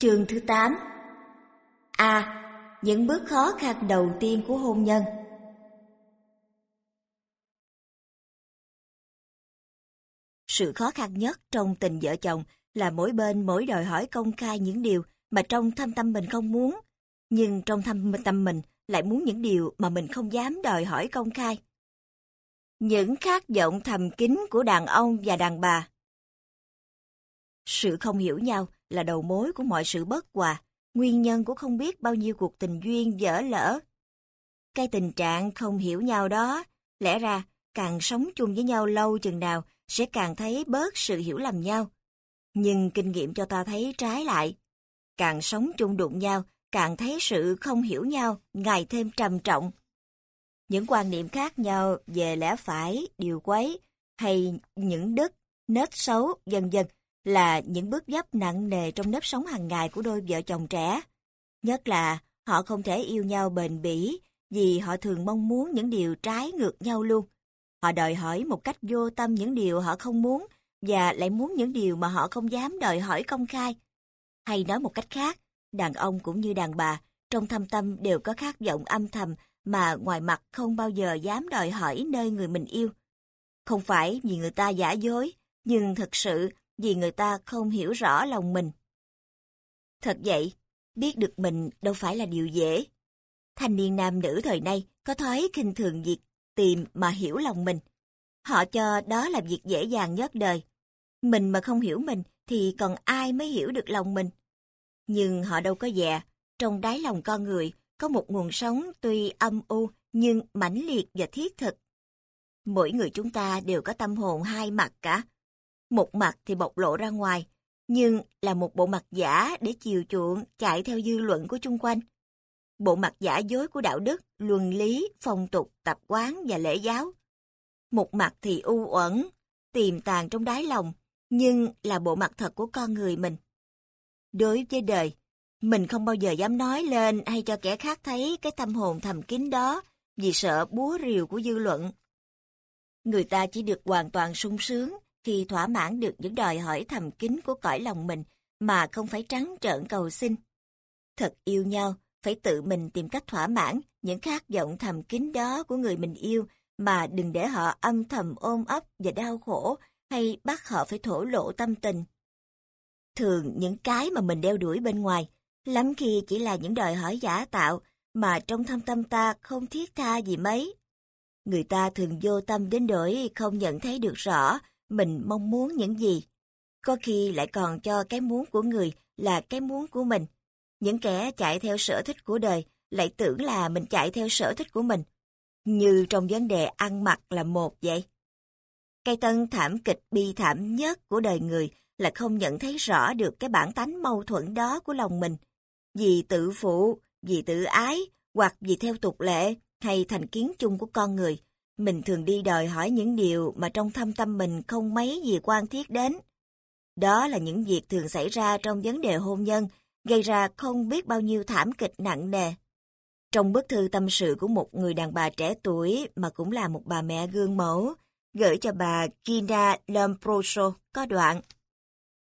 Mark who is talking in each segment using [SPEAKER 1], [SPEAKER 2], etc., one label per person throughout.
[SPEAKER 1] Chương thứ 8 A. Những bước khó khăn đầu tiên của hôn nhân Sự khó khăn nhất trong tình vợ chồng là mỗi bên mỗi đòi hỏi công khai những điều mà trong thâm tâm mình không muốn, nhưng trong thâm tâm mình lại muốn những điều mà mình không dám đòi hỏi công khai. Những khát vọng thầm kín của đàn ông và đàn bà Sự không hiểu nhau là đầu mối của mọi sự bất hòa, nguyên nhân của không biết bao nhiêu cuộc tình duyên dở lỡ. Cái tình trạng không hiểu nhau đó, lẽ ra càng sống chung với nhau lâu chừng nào sẽ càng thấy bớt sự hiểu lầm nhau. Nhưng kinh nghiệm cho ta thấy trái lại. Càng sống chung đụng nhau, càng thấy sự không hiểu nhau ngày thêm trầm trọng. Những quan niệm khác nhau về lẽ phải, điều quấy hay những đức, nết xấu, dần dần là những bước dấp nặng nề trong nếp sống hàng ngày của đôi vợ chồng trẻ. Nhất là họ không thể yêu nhau bền bỉ vì họ thường mong muốn những điều trái ngược nhau luôn. Họ đòi hỏi một cách vô tâm những điều họ không muốn và lại muốn những điều mà họ không dám đòi hỏi công khai. Hay nói một cách khác, đàn ông cũng như đàn bà, trong thâm tâm đều có khát vọng âm thầm mà ngoài mặt không bao giờ dám đòi hỏi nơi người mình yêu. Không phải vì người ta giả dối, nhưng thật sự vì người ta không hiểu rõ lòng mình. Thật vậy, biết được mình đâu phải là điều dễ. Thanh niên nam nữ thời nay có thói khinh thường việc tìm mà hiểu lòng mình. Họ cho đó là việc dễ dàng nhất đời. Mình mà không hiểu mình thì còn ai mới hiểu được lòng mình. Nhưng họ đâu có dè, trong đáy lòng con người có một nguồn sống tuy âm u nhưng mãnh liệt và thiết thực. Mỗi người chúng ta đều có tâm hồn hai mặt cả. Một mặt thì bộc lộ ra ngoài, nhưng là một bộ mặt giả để chiều chuộng chạy theo dư luận của chung quanh. Bộ mặt giả dối của đạo đức, luân lý, phong tục, tập quán và lễ giáo. Một mặt thì u uẩn, tiềm tàng trong đáy lòng, nhưng là bộ mặt thật của con người mình. Đối với đời, mình không bao giờ dám nói lên hay cho kẻ khác thấy cái tâm hồn thầm kín đó vì sợ búa rìu của dư luận. Người ta chỉ được hoàn toàn sung sướng khi thỏa mãn được những đòi hỏi thầm kín của cõi lòng mình mà không phải trắng trợn cầu xin. Thật yêu nhau, phải tự mình tìm cách thỏa mãn những khát vọng thầm kín đó của người mình yêu mà đừng để họ âm thầm ôm ấp và đau khổ hay bắt họ phải thổ lộ tâm tình. Thường những cái mà mình đeo đuổi bên ngoài, lắm khi chỉ là những đòi hỏi giả tạo mà trong thâm tâm ta không thiết tha gì mấy. Người ta thường vô tâm đến đổi không nhận thấy được rõ mình mong muốn những gì. Có khi lại còn cho cái muốn của người là cái muốn của mình. Những kẻ chạy theo sở thích của đời lại tưởng là mình chạy theo sở thích của mình. Như trong vấn đề ăn mặc là một vậy. Cây tân thảm kịch bi thảm nhất của đời người là không nhận thấy rõ được cái bản tánh mâu thuẫn đó của lòng mình. Vì tự phụ, vì tự ái, hoặc vì theo tục lệ hay thành kiến chung của con người, mình thường đi đòi hỏi những điều mà trong thâm tâm mình không mấy gì quan thiết đến. Đó là những việc thường xảy ra trong vấn đề hôn nhân, gây ra không biết bao nhiêu thảm kịch nặng nề. Trong bức thư tâm sự của một người đàn bà trẻ tuổi mà cũng là một bà mẹ gương mẫu, gửi cho bà Gina Lamproso có đoạn.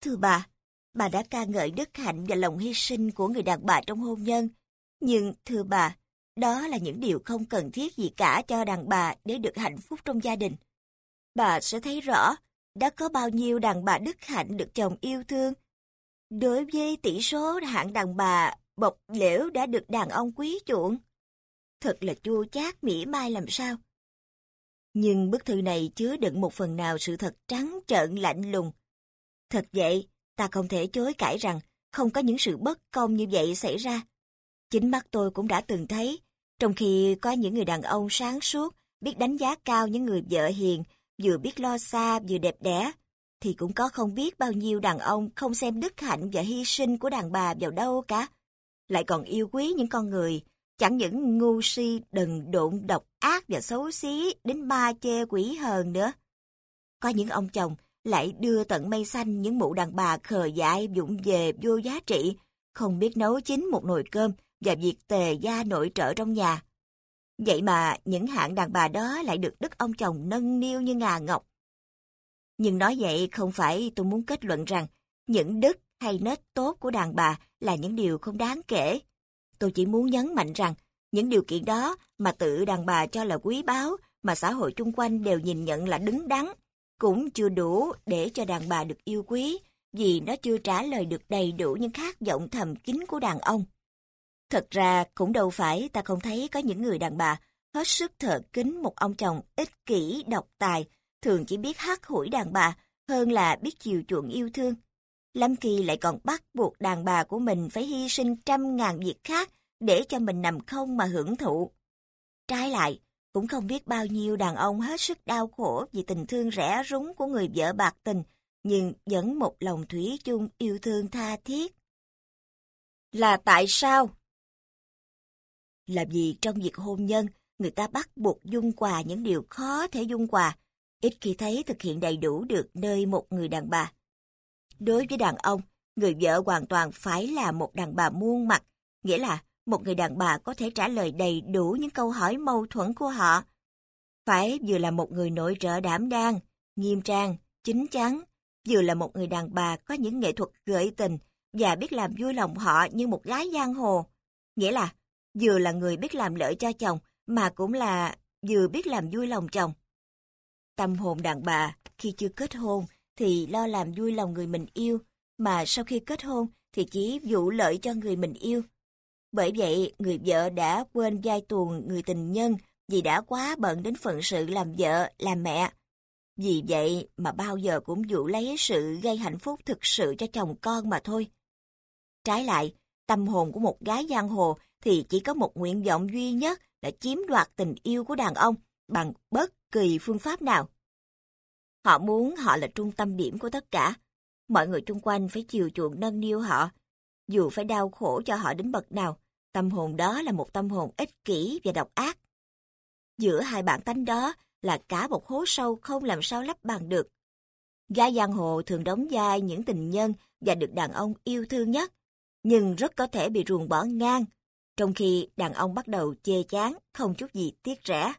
[SPEAKER 1] Thưa bà, bà đã ca ngợi đức hạnh và lòng hy sinh của người đàn bà trong hôn nhân. Nhưng, thưa bà, đó là những điều không cần thiết gì cả cho đàn bà để được hạnh phúc trong gia đình. Bà sẽ thấy rõ đã có bao nhiêu đàn bà đức hạnh được chồng yêu thương. Đối với tỷ số hạng đàn bà bộc liễu đã được đàn ông quý chuộng. Thật là chua chát mỉa mai làm sao. Nhưng bức thư này chứa đựng một phần nào sự thật trắng trợn lạnh lùng. Thật vậy, ta không thể chối cãi rằng không có những sự bất công như vậy xảy ra. Chính mắt tôi cũng đã từng thấy, trong khi có những người đàn ông sáng suốt, biết đánh giá cao những người vợ hiền, vừa biết lo xa vừa đẹp đẽ, thì cũng có không biết bao nhiêu đàn ông không xem đức hạnh và hy sinh của đàn bà vào đâu cả. Lại còn yêu quý những con người, chẳng những ngu si, đần độn, độc ác và xấu xí đến ma chê quỷ hờn nữa. Có những ông chồng lại đưa tận mây xanh những mụ đàn bà khờ dại dụng về vô giá trị, không biết nấu chín một nồi cơm và việc tề gia nội trợ trong nhà. Vậy mà những hạng đàn bà đó lại được đức ông chồng nâng niu như ngà ngọc. Nhưng nói vậy không phải tôi muốn kết luận rằng những đức hay nết tốt của đàn bà là những điều không đáng kể. Tôi chỉ muốn nhấn mạnh rằng, những điều kiện đó mà tự đàn bà cho là quý báu, mà xã hội chung quanh đều nhìn nhận là đứng đắn, cũng chưa đủ để cho đàn bà được yêu quý, vì nó chưa trả lời được đầy đủ những khát vọng thầm kín của đàn ông. Thật ra cũng đâu phải ta không thấy có những người đàn bà hết sức thợ kính một ông chồng ích kỷ, độc tài, thường chỉ biết hát hủi đàn bà hơn là biết chiều chuộng yêu thương. Lâm Kỳ lại còn bắt buộc đàn bà của mình phải hy sinh trăm ngàn việc khác để cho mình nằm không mà hưởng thụ. Trái lại, cũng không biết bao nhiêu đàn ông hết sức đau khổ vì tình thương rẻ rúng của người vợ bạc tình, nhưng vẫn một lòng thủy chung yêu thương tha thiết. Là tại sao? Là vì trong việc hôn nhân, người ta bắt buộc dung quà những điều khó thể dung quà, ít khi thấy thực hiện đầy đủ được nơi một người đàn bà. Đối với đàn ông, người vợ hoàn toàn phải là một đàn bà muôn mặt, nghĩa là một người đàn bà có thể trả lời đầy đủ những câu hỏi mâu thuẫn của họ. Phải vừa là một người nội trợ đảm đang, nghiêm trang, chính chắn, vừa là một người đàn bà có những nghệ thuật gợi tình và biết làm vui lòng họ như một gái giang hồ. Nghĩa là vừa là người biết làm lợi cho chồng mà cũng là vừa biết làm vui lòng chồng. Tâm hồn đàn bà khi chưa kết hôn thì lo làm vui lòng người mình yêu, mà sau khi kết hôn thì chỉ vụ lợi cho người mình yêu. Bởi vậy, người vợ đã quên giai tuồng người tình nhân vì đã quá bận đến phận sự làm vợ, làm mẹ. Vì vậy mà bao giờ cũng vụ lấy sự gây hạnh phúc thực sự cho chồng con mà thôi. Trái lại, tâm hồn của một gái giang hồ thì chỉ có một nguyện vọng duy nhất là chiếm đoạt tình yêu của đàn ông bằng bất kỳ phương pháp nào. Họ muốn họ là trung tâm điểm của tất cả. Mọi người xung quanh phải chiều chuộng nâng niu họ. Dù phải đau khổ cho họ đến bậc nào, tâm hồn đó là một tâm hồn ích kỷ và độc ác. Giữa hai bản tánh đó là cả một hố sâu không làm sao lấp bằng được. Gái giang hồ thường đóng vai những tình nhân và được đàn ông yêu thương nhất, nhưng rất có thể bị ruồng bỏ ngang, trong khi đàn ông bắt đầu chê chán, không chút gì tiếc rẻ.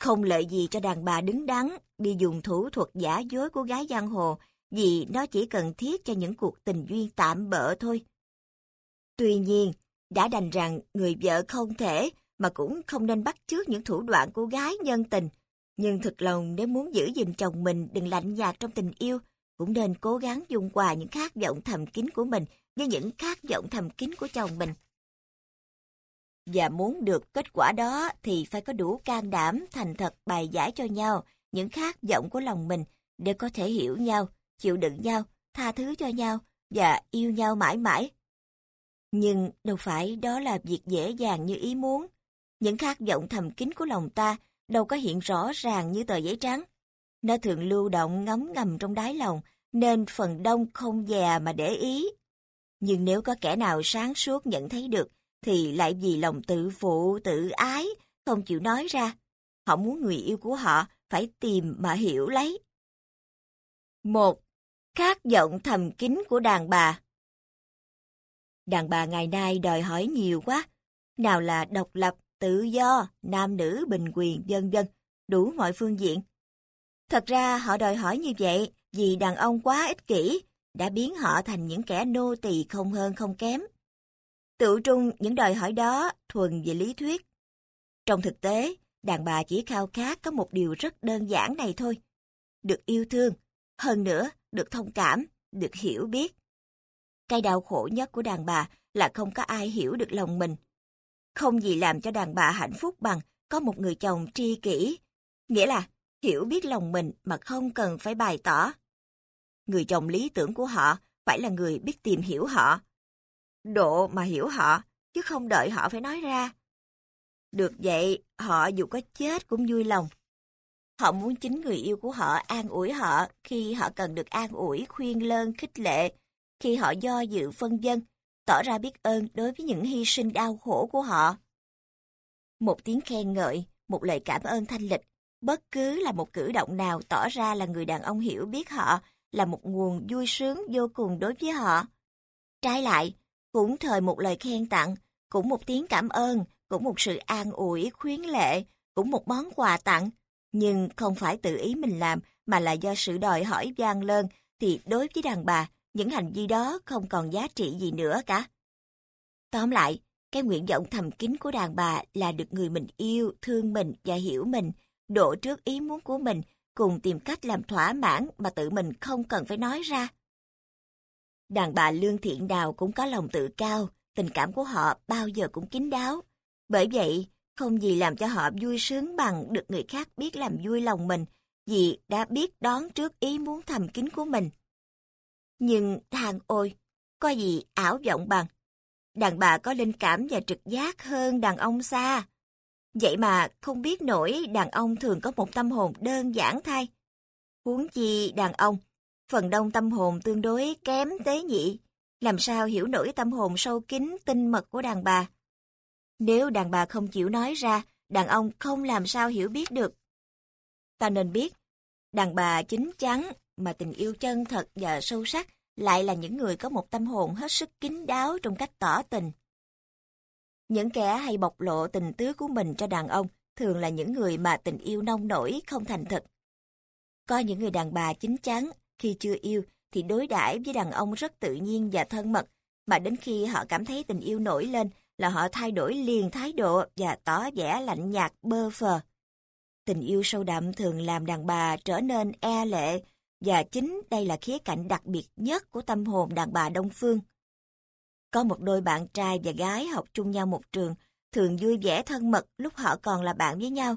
[SPEAKER 1] Không lợi gì cho đàn bà đứng đắn đi dùng thủ thuật giả dối của gái giang hồ vì nó chỉ cần thiết cho những cuộc tình duyên tạm bỡ thôi. Tuy nhiên, đã đành rằng người vợ không thể mà cũng không nên bắt chước những thủ đoạn của gái nhân tình. Nhưng thật lòng nếu muốn giữ gìn chồng mình đừng lạnh nhạt trong tình yêu, cũng nên cố gắng dung hòa những khát vọng thầm kín của mình với những khát vọng thầm kín của chồng mình. Và muốn được kết quả đó thì phải có đủ can đảm thành thật bài giải cho nhau những khát vọng của lòng mình để có thể hiểu nhau, chịu đựng nhau, tha thứ cho nhau và yêu nhau mãi mãi. Nhưng đâu phải đó là việc dễ dàng như ý muốn. Những khát vọng thầm kín của lòng ta đâu có hiện rõ ràng như tờ giấy trắng. Nó thường lưu động ngấm ngầm trong đáy lòng, nên phần đông không dè mà để ý. Nhưng nếu có kẻ nào sáng suốt nhận thấy được, thì lại vì lòng tự phụ, tự ái, không chịu nói ra. Họ muốn người yêu của họ phải tìm mà hiểu lấy. Một, Khát vọng thầm kín của đàn bà Đàn bà ngày nay đòi hỏi nhiều quá, nào là độc lập, tự do, nam nữ bình quyền, vân vân, đủ mọi phương diện. Thật ra họ đòi hỏi như vậy vì đàn ông quá ích kỷ, đã biến họ thành những kẻ nô tỳ không hơn không kém. Tự trung những đòi hỏi đó thuần về lý thuyết. Trong thực tế, đàn bà chỉ khao khát có một điều rất đơn giản này thôi. Được yêu thương, hơn nữa, được thông cảm, được hiểu biết. Cái đau khổ nhất của đàn bà là không có ai hiểu được lòng mình. Không gì làm cho đàn bà hạnh phúc bằng có một người chồng tri kỷ, nghĩa là hiểu biết lòng mình mà không cần phải bày tỏ. Người chồng lý tưởng của họ phải là người biết tìm hiểu họ. Độ mà hiểu họ, chứ không đợi họ phải nói ra. Được vậy, họ dù có chết cũng vui lòng. Họ muốn chính người yêu của họ an ủi họ khi họ cần được an ủi, khuyên lơn, khích lệ, khi họ do dự phân dân, tỏ ra biết ơn đối với những hy sinh đau khổ của họ. Một tiếng khen ngợi, một lời cảm ơn thanh lịch, bất cứ là một cử động nào tỏ ra là người đàn ông hiểu biết họ là một nguồn vui sướng vô cùng đối với họ. Trái lại, cũng thời một lời khen tặng, cũng một tiếng cảm ơn, cũng một sự an ủi, khuyến lệ, cũng một món quà tặng, nhưng không phải tự ý mình làm mà là do sự đòi hỏi gian lơn thì đối với đàn bà những hành vi đó không còn giá trị gì nữa cả. Tóm lại, cái nguyện vọng thầm kín của đàn bà là được người mình yêu, thương mình và hiểu mình, đổ trước ý muốn của mình, cùng tìm cách làm thỏa mãn mà tự mình không cần phải nói ra. Đàn bà lương thiện nào cũng có lòng tự cao, tình cảm của họ bao giờ cũng kín đáo. Bởi vậy, không gì làm cho họ vui sướng bằng được người khác biết làm vui lòng mình, vì đã biết đón trước ý muốn thầm kín của mình. Nhưng thằng ôi, có gì ảo vọng bằng. Đàn bà có linh cảm và trực giác hơn đàn ông xa. Vậy mà không biết nổi đàn ông thường có một tâm hồn đơn giản thay. Huống chi đàn ông, phần đông tâm hồn tương đối kém tế nhị. Làm sao hiểu nổi tâm hồn sâu kín tinh mật của đàn bà? Nếu đàn bà không chịu nói ra, đàn ông không làm sao hiểu biết được. Ta nên biết, đàn bà chính chắn mà tình yêu chân thật và sâu sắc lại là những người có một tâm hồn hết sức kín đáo trong cách tỏ tình. Những kẻ hay bộc lộ tình tứ của mình cho đàn ông thường là những người mà tình yêu nông nổi không thành thực. Có những người đàn bà chính chắn, khi chưa yêu thì đối đãi với đàn ông rất tự nhiên và thân mật, mà đến khi họ cảm thấy tình yêu nổi lên là họ thay đổi liền thái độ và tỏ vẻ lạnh nhạt bơ phờ. Tình yêu sâu đậm thường làm đàn bà trở nên e lệ, và chính đây là khía cạnh đặc biệt nhất của tâm hồn đàn bà Đông Phương. Có một đôi bạn trai và gái học chung nhau một trường, thường vui vẻ thân mật lúc họ còn là bạn với nhau.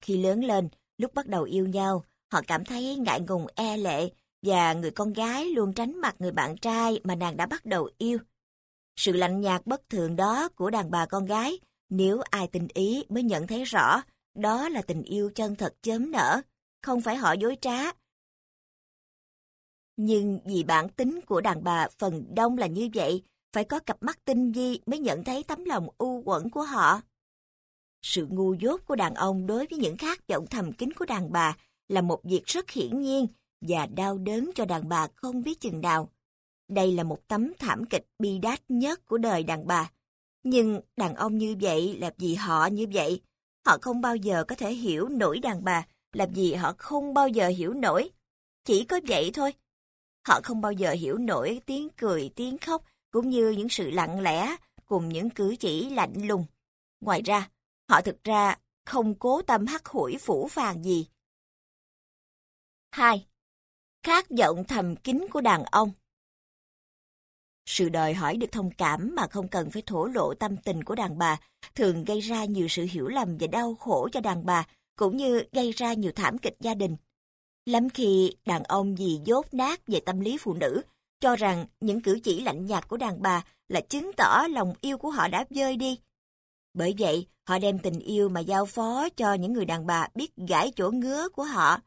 [SPEAKER 1] Khi lớn lên, lúc bắt đầu yêu nhau, họ cảm thấy ngại ngùng e lệ và người con gái luôn tránh mặt người bạn trai mà nàng đã bắt đầu yêu. Sự lạnh nhạt bất thường đó của đàn bà con gái, nếu ai tình ý mới nhận thấy rõ, đó là tình yêu chân thật chớm nở, không phải họ dối trá. Nhưng vì bản tính của đàn bà phần đông là như vậy, phải có cặp mắt tinh vi mới nhận thấy tấm lòng u quẩn của họ. Sự ngu dốt của đàn ông đối với những khát vọng thầm kín của đàn bà là một việc rất hiển nhiên và đau đớn cho đàn bà không biết chừng nào. Đây là một tấm thảm kịch bi đát nhất của đời đàn bà. Nhưng đàn ông như vậy là vì họ như vậy. Họ không bao giờ có thể hiểu nổi đàn bà là vì họ không bao giờ hiểu nổi. Chỉ có vậy thôi. Họ không bao giờ hiểu nổi tiếng cười, tiếng khóc cũng như những sự lặng lẽ cùng những cử chỉ lạnh lùng. Ngoài ra, họ thực ra không cố tâm hắt hủi phủ phàng gì. 2. Khát vọng thầm kín của đàn ông Sự đòi hỏi được thông cảm mà không cần phải thổ lộ tâm tình của đàn bà thường gây ra nhiều sự hiểu lầm và đau khổ cho đàn bà, cũng như gây ra nhiều thảm kịch gia đình. Lắm khi đàn ông vì dốt nát về tâm lý phụ nữ, cho rằng những cử chỉ lạnh nhạt của đàn bà là chứng tỏ lòng yêu của họ đã rơi đi. Bởi vậy, họ đem tình yêu mà giao phó cho những người đàn bà biết gãi chỗ ngứa của họ.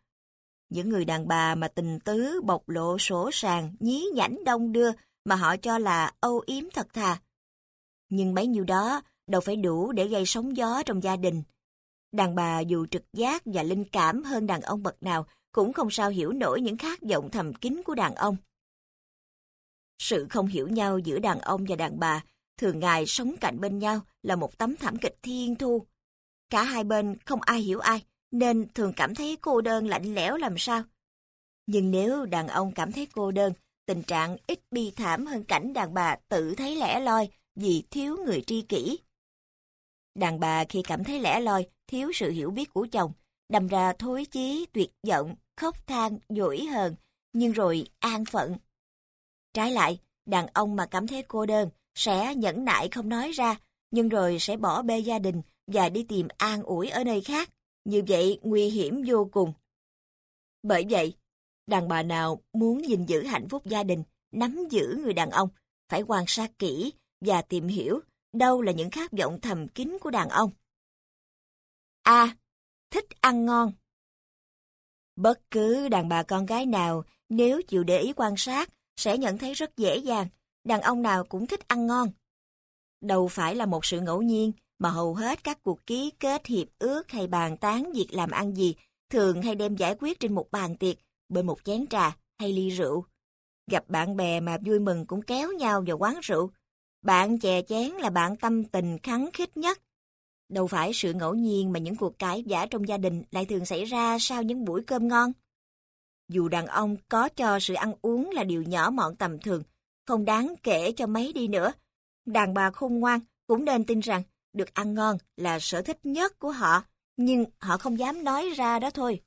[SPEAKER 1] Những người đàn bà mà tình tứ bộc lộ sổ sàng, nhí nhảnh đông đưa mà họ cho là âu yếm thật thà. Nhưng bấy nhiêu đó đâu phải đủ để gây sóng gió trong gia đình. Đàn bà dù trực giác và linh cảm hơn đàn ông bậc nào cũng không sao hiểu nổi những khát vọng thầm kín của đàn ông. Sự không hiểu nhau giữa đàn ông và đàn bà, thường ngày sống cạnh bên nhau là một tấm thảm kịch thiên thu. Cả hai bên không ai hiểu ai, nên thường cảm thấy cô đơn lạnh lẽo làm sao. Nhưng nếu đàn ông cảm thấy cô đơn, tình trạng ít bi thảm hơn cảnh đàn bà tự thấy lẻ loi vì thiếu người tri kỷ. Đàn bà khi cảm thấy lẻ loi, thiếu sự hiểu biết của chồng, đâm ra thối chí, tuyệt vọng, khóc than, dỗi hờn, nhưng rồi an phận. Trái lại, đàn ông mà cảm thấy cô đơn sẽ nhẫn nại không nói ra, nhưng rồi sẽ bỏ bê gia đình và đi tìm an ủi ở nơi khác. Như vậy nguy hiểm vô cùng. Bởi vậy, đàn bà nào muốn gìn giữ hạnh phúc gia đình, nắm giữ người đàn ông, phải quan sát kỹ và tìm hiểu đâu là những khát vọng thầm kín của đàn ông. A. thích ăn ngon Bất cứ đàn bà con gái nào nếu chịu để ý quan sát sẽ nhận thấy rất dễ dàng, đàn ông nào cũng thích ăn ngon. Đâu phải là một sự ngẫu nhiên mà hầu hết các cuộc ký kết hiệp ước hay bàn tán việc làm ăn gì thường hay đem giải quyết trên một bàn tiệc, bên một chén trà hay ly rượu. Gặp bạn bè mà vui mừng cũng kéo nhau vào quán rượu. Bạn chè chén là bạn tâm tình khắng khích nhất. Đâu phải sự ngẫu nhiên mà những cuộc cãi vã trong gia đình lại thường xảy ra sau những buổi cơm ngon. Dù đàn ông có cho sự ăn uống là điều nhỏ mọn tầm thường, không đáng kể cho mấy đi nữa, đàn bà khôn ngoan cũng nên tin rằng được ăn ngon là sở thích nhất của họ, nhưng họ không dám nói ra đó thôi.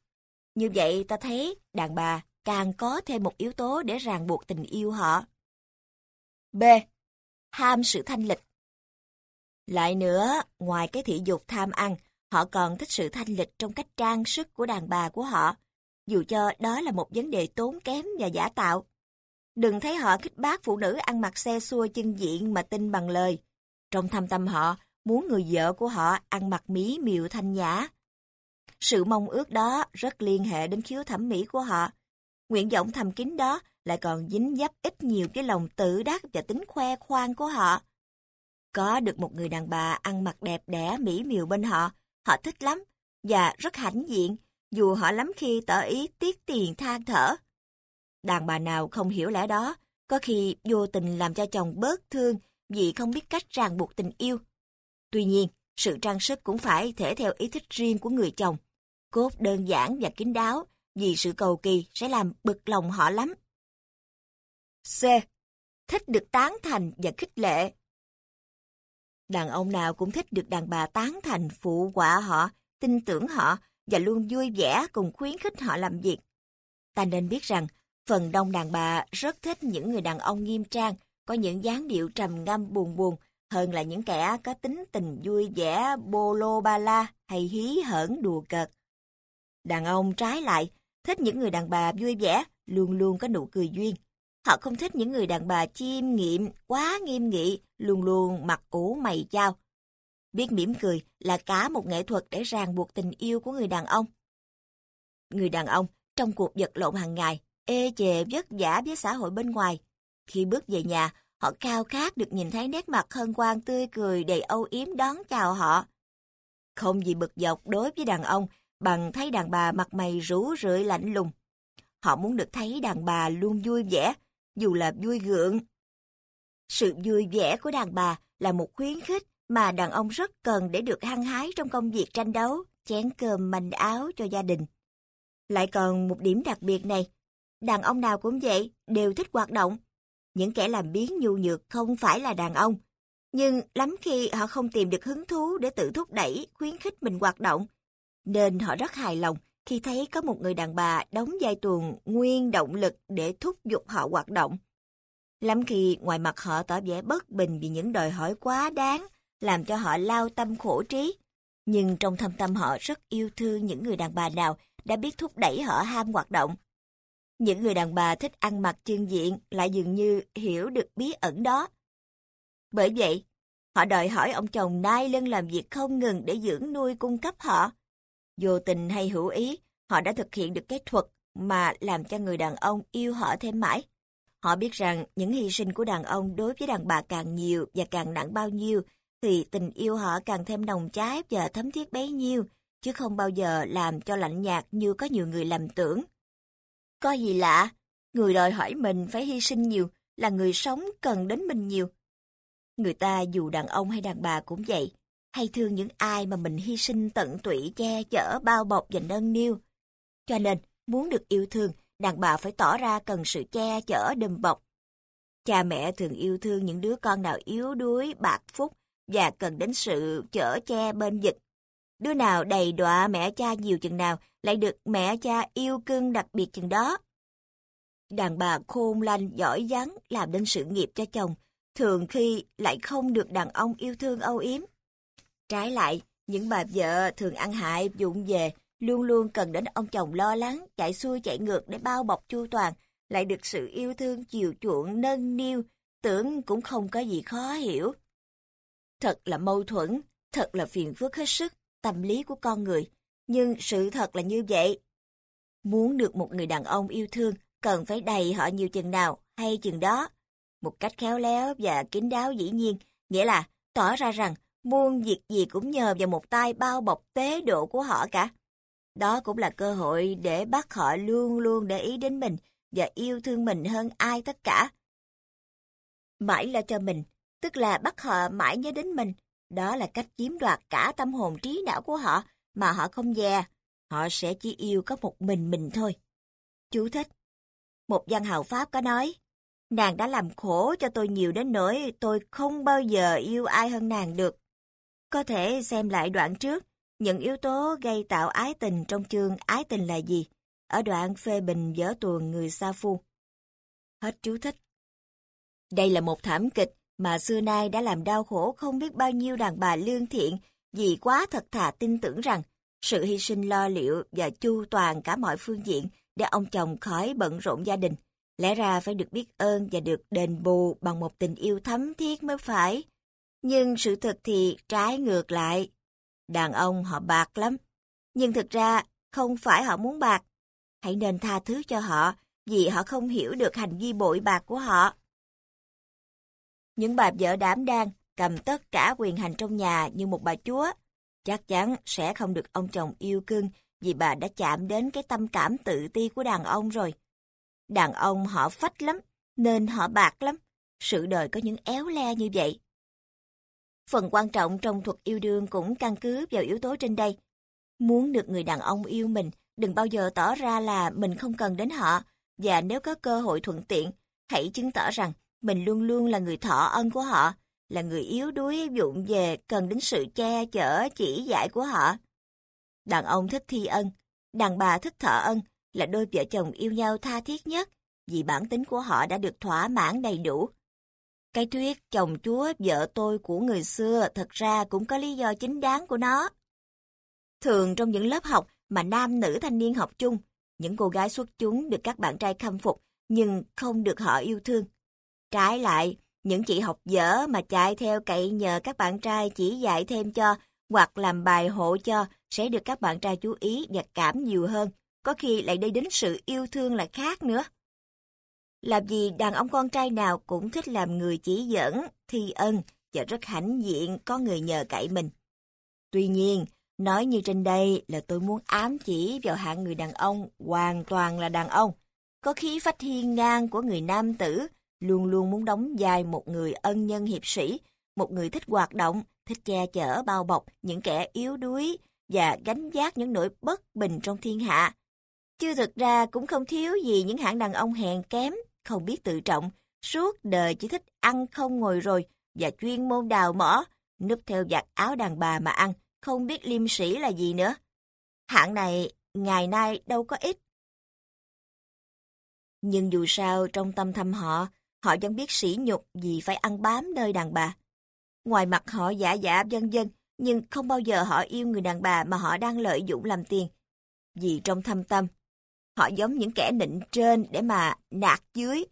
[SPEAKER 1] Như vậy ta thấy đàn bà càng có thêm một yếu tố để ràng buộc tình yêu họ. B. Ham sự thanh lịch Lại nữa, ngoài cái thị dục tham ăn, họ còn thích sự thanh lịch trong cách trang sức của đàn bà của họ, dù cho đó là một vấn đề tốn kém và giả tạo. Đừng thấy họ khích bác phụ nữ ăn mặc xe xua chân diện mà tin bằng lời. Trong thâm tâm họ, muốn người vợ của họ ăn mặc mỹ miều thanh nhã. Sự mong ước đó rất liên hệ đến khiếu thẩm mỹ của họ. Nguyện vọng thầm kín đó lại còn dính dấp ít nhiều cái lòng tự đắc và tính khoe khoang của họ. Có được một người đàn bà ăn mặc đẹp đẽ mỹ miều bên họ, họ thích lắm và rất hãnh diện, dù họ lắm khi tỏ ý tiếc tiền than thở. Đàn bà nào không hiểu lẽ đó, có khi vô tình làm cho chồng bớt thương vì không biết cách ràng buộc tình yêu. Tuy nhiên, sự trang sức cũng phải thể theo ý thích riêng của người chồng. Cốt đơn giản và kín đáo, vì sự cầu kỳ sẽ làm bực lòng họ lắm. C. Thích được tán thành và khích lệ. Đàn ông nào cũng thích được đàn bà tán thành, phụ họa họ, tin tưởng họ và luôn vui vẻ cùng khuyến khích họ làm việc. Ta nên biết rằng, phần đông đàn bà rất thích những người đàn ông nghiêm trang, có những dáng điệu trầm ngâm buồn buồn hơn là những kẻ có tính tình vui vẻ bô lô ba la hay hí hởn đùa cợt. Đàn ông trái lại, thích những người đàn bà vui vẻ, luôn luôn có nụ cười duyên. Họ không thích những người đàn bà chiêm nghiệm, quá nghiêm nghị, luôn luôn mặt ủ mày chao. Biết mỉm cười là cả một nghệ thuật để ràng buộc tình yêu của người đàn ông. Người đàn ông trong cuộc vật lộn hàng ngày, ê chề vất vả với xã hội bên ngoài. Khi bước về nhà, họ cao khát được nhìn thấy nét mặt hân hoan tươi cười đầy âu yếm đón chào họ. Không gì bực dọc đối với đàn ông bằng thấy đàn bà mặt mày rú rượi lạnh lùng. Họ muốn được thấy đàn bà luôn vui vẻ, dù là vui gượng. Sự vui vẻ của đàn bà là một khuyến khích mà đàn ông rất cần để được hăng hái trong công việc tranh đấu, chén cơm manh áo cho gia đình. Lại còn một điểm đặc biệt này, đàn ông nào cũng vậy, đều thích hoạt động. Những kẻ làm biến nhu nhược không phải là đàn ông, nhưng lắm khi họ không tìm được hứng thú để tự thúc đẩy, khuyến khích mình hoạt động, nên họ rất hài lòng khi thấy có một người đàn bà đóng vai tuồng nguyên động lực để thúc giục họ hoạt động. Lắm khi ngoài mặt họ tỏ vẻ bất bình vì những đòi hỏi quá đáng, làm cho họ lao tâm khổ trí. Nhưng trong thâm tâm họ rất yêu thương những người đàn bà nào đã biết thúc đẩy họ ham hoạt động. Những người đàn bà thích ăn mặc trương diện lại dường như hiểu được bí ẩn đó. Bởi vậy, họ đòi hỏi ông chồng nai lưng làm việc không ngừng để dưỡng nuôi cung cấp họ. Vô tình hay hữu ý, họ đã thực hiện được cái thuật mà làm cho người đàn ông yêu họ thêm mãi. Họ biết rằng những hy sinh của đàn ông đối với đàn bà càng nhiều và càng nặng bao nhiêu, thì tình yêu họ càng thêm nồng cháy và thấm thiết bấy nhiêu, chứ không bao giờ làm cho lạnh nhạt như có nhiều người lầm tưởng. Có gì lạ, người đòi hỏi mình phải hy sinh nhiều, là người sống cần đến mình nhiều. Người ta dù đàn ông hay đàn bà cũng vậy, hay thương những ai mà mình hy sinh tận tụy che chở bao bọc và nâng niu. Cho nên, muốn được yêu thương, đàn bà phải tỏ ra cần sự che chở đùm bọc. Cha mẹ thường yêu thương những đứa con nào yếu đuối, bạc phúc và cần đến sự chở che bên dịch. Đứa nào đầy đọa mẹ cha nhiều chừng nào lại được mẹ cha yêu cưng đặc biệt chừng đó. Đàn bà khôn lanh, giỏi giắng làm nên sự nghiệp cho chồng, thường khi lại không được đàn ông yêu thương âu yếm. Trái lại, những bà vợ thường ăn hại, dụng về, luôn luôn cần đến ông chồng lo lắng, chạy xuôi chạy ngược để bao bọc chu toàn, lại được sự yêu thương chiều chuộng nâng niu, tưởng cũng không có gì khó hiểu. Thật là mâu thuẫn, thật là phiền phức hết sức, tâm lý của con người, nhưng sự thật là như vậy. Muốn được một người đàn ông yêu thương, cần phải đầy họ nhiều chừng nào hay chừng đó. Một cách khéo léo và kín đáo dĩ nhiên, nghĩa là tỏ ra rằng muôn việc gì cũng nhờ vào một tay bao bọc tế độ của họ cả. Đó cũng là cơ hội để bắt họ luôn luôn để ý đến mình và yêu thương mình hơn ai tất cả. Mãi là cho mình, tức là bắt họ mãi nhớ đến mình. Đó là cách chiếm đoạt cả tâm hồn trí não của họ mà họ không dè. Họ sẽ chỉ yêu có một mình mình thôi. Chú thích. Một văn hào Pháp có nói, nàng đã làm khổ cho tôi nhiều đến nỗi tôi không bao giờ yêu ai hơn nàng được. Có thể xem lại đoạn trước, những yếu tố gây tạo ái tình trong chương Ái tình là gì? Ở đoạn phê bình dở tuồng người Sa Phu. Hết chú thích. Đây là một thảm kịch mà xưa nay đã làm đau khổ không biết bao nhiêu đàn bà lương thiện, vì quá thật thà tin tưởng rằng sự hy sinh lo liệu và chu toàn cả mọi phương diện để ông chồng khỏi bận rộn gia đình. Lẽ ra phải được biết ơn và được đền bù bằng một tình yêu thấm thiết mới phải. Nhưng sự thật thì trái ngược lại. Đàn ông họ bạc lắm. Nhưng thực ra không phải họ muốn bạc. Hãy nên tha thứ cho họ, vì họ không hiểu được hành vi bội bạc của họ. Những bà vợ đảm đang cầm tất cả quyền hành trong nhà như một bà chúa, chắc chắn sẽ không được ông chồng yêu cưng vì bà đã chạm đến cái tâm cảm tự ti của đàn ông rồi. Đàn ông họ phách lắm, nên họ bạc lắm. Sự đời có những éo le như vậy. Phần quan trọng trong thuật yêu đương cũng căn cứ vào yếu tố trên đây. Muốn được người đàn ông yêu mình, đừng bao giờ tỏ ra là mình không cần đến họ, và nếu có cơ hội thuận tiện, hãy chứng tỏ rằng mình luôn luôn là người thọ ân của họ, là người yếu đuối dụng về cần đến sự che chở chỉ dạy của họ. Đàn ông thích thi ân, đàn bà thích thọ ân, là đôi vợ chồng yêu nhau tha thiết nhất, vì bản tính của họ đã được thỏa mãn đầy đủ. Cái thuyết chồng chúa vợ tôi của người xưa thật ra cũng có lý do chính đáng của nó. Thường trong những lớp học mà nam nữ thanh niên học chung, những cô gái xuất chúng được các bạn trai khâm phục nhưng không được họ yêu thương. Trái lại, những chị học dở mà chạy theo cậy nhờ các bạn trai chỉ dạy thêm cho hoặc làm bài hộ cho sẽ được các bạn trai chú ý và cảm nhiều hơn, có khi lại đi đến sự yêu thương là khác nữa. Làm gì đàn ông con trai nào cũng thích làm người chỉ dẫn, thi ân và rất hãnh diện có người nhờ cậy mình. Tuy nhiên, nói như trên đây là tôi muốn ám chỉ vào hạng người đàn ông hoàn toàn là đàn ông, có khí phách hiên ngang của người nam tử, luôn luôn muốn đóng vai một người ân nhân hiệp sĩ, một người thích hoạt động, thích che chở bao bọc những kẻ yếu đuối và gánh vác những nỗi bất bình trong thiên hạ. Chứ thực ra cũng không thiếu gì những hạng đàn ông hèn kém, không biết tự trọng, suốt đời chỉ thích ăn không ngồi rồi và chuyên môn đào mỏ, núp theo giặt áo đàn bà mà ăn, không biết liêm sĩ là gì nữa. Hạng này ngày nay đâu có ít. Nhưng dù sao trong tâm thầm họ, họ vẫn biết sỉ nhục vì phải ăn bám nơi đàn bà. Ngoài mặt họ giả giả dân dân, nhưng không bao giờ họ yêu người đàn bà mà họ đang lợi dụng làm tiền. Vì trong thâm tâm, họ giống những kẻ nịnh trên để mà nạt dưới.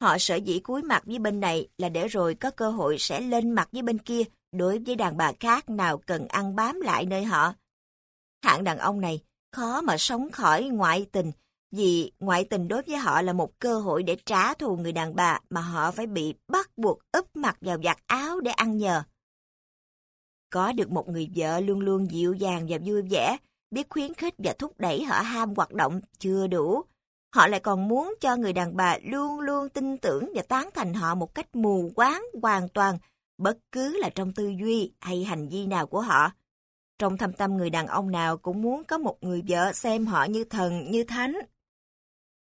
[SPEAKER 1] Họ sở dĩ cúi mặt với bên này là để rồi có cơ hội sẽ lên mặt với bên kia đối với đàn bà khác nào cần ăn bám lại nơi họ. Hạng đàn ông này khó mà sống khỏi ngoại tình vì ngoại tình đối với họ là một cơ hội để trả thù người đàn bà mà họ phải bị bắt buộc úp mặt vào giặt áo để ăn nhờ. Có được một người vợ luôn luôn dịu dàng và vui vẻ, biết khuyến khích và thúc đẩy họ ham hoạt động chưa đủ. Họ lại còn muốn cho người đàn bà luôn luôn tin tưởng và tán thành họ một cách mù quáng hoàn toàn, bất cứ là trong tư duy hay hành vi nào của họ. Trong thâm tâm người đàn ông nào cũng muốn có một người vợ xem họ như thần, như thánh.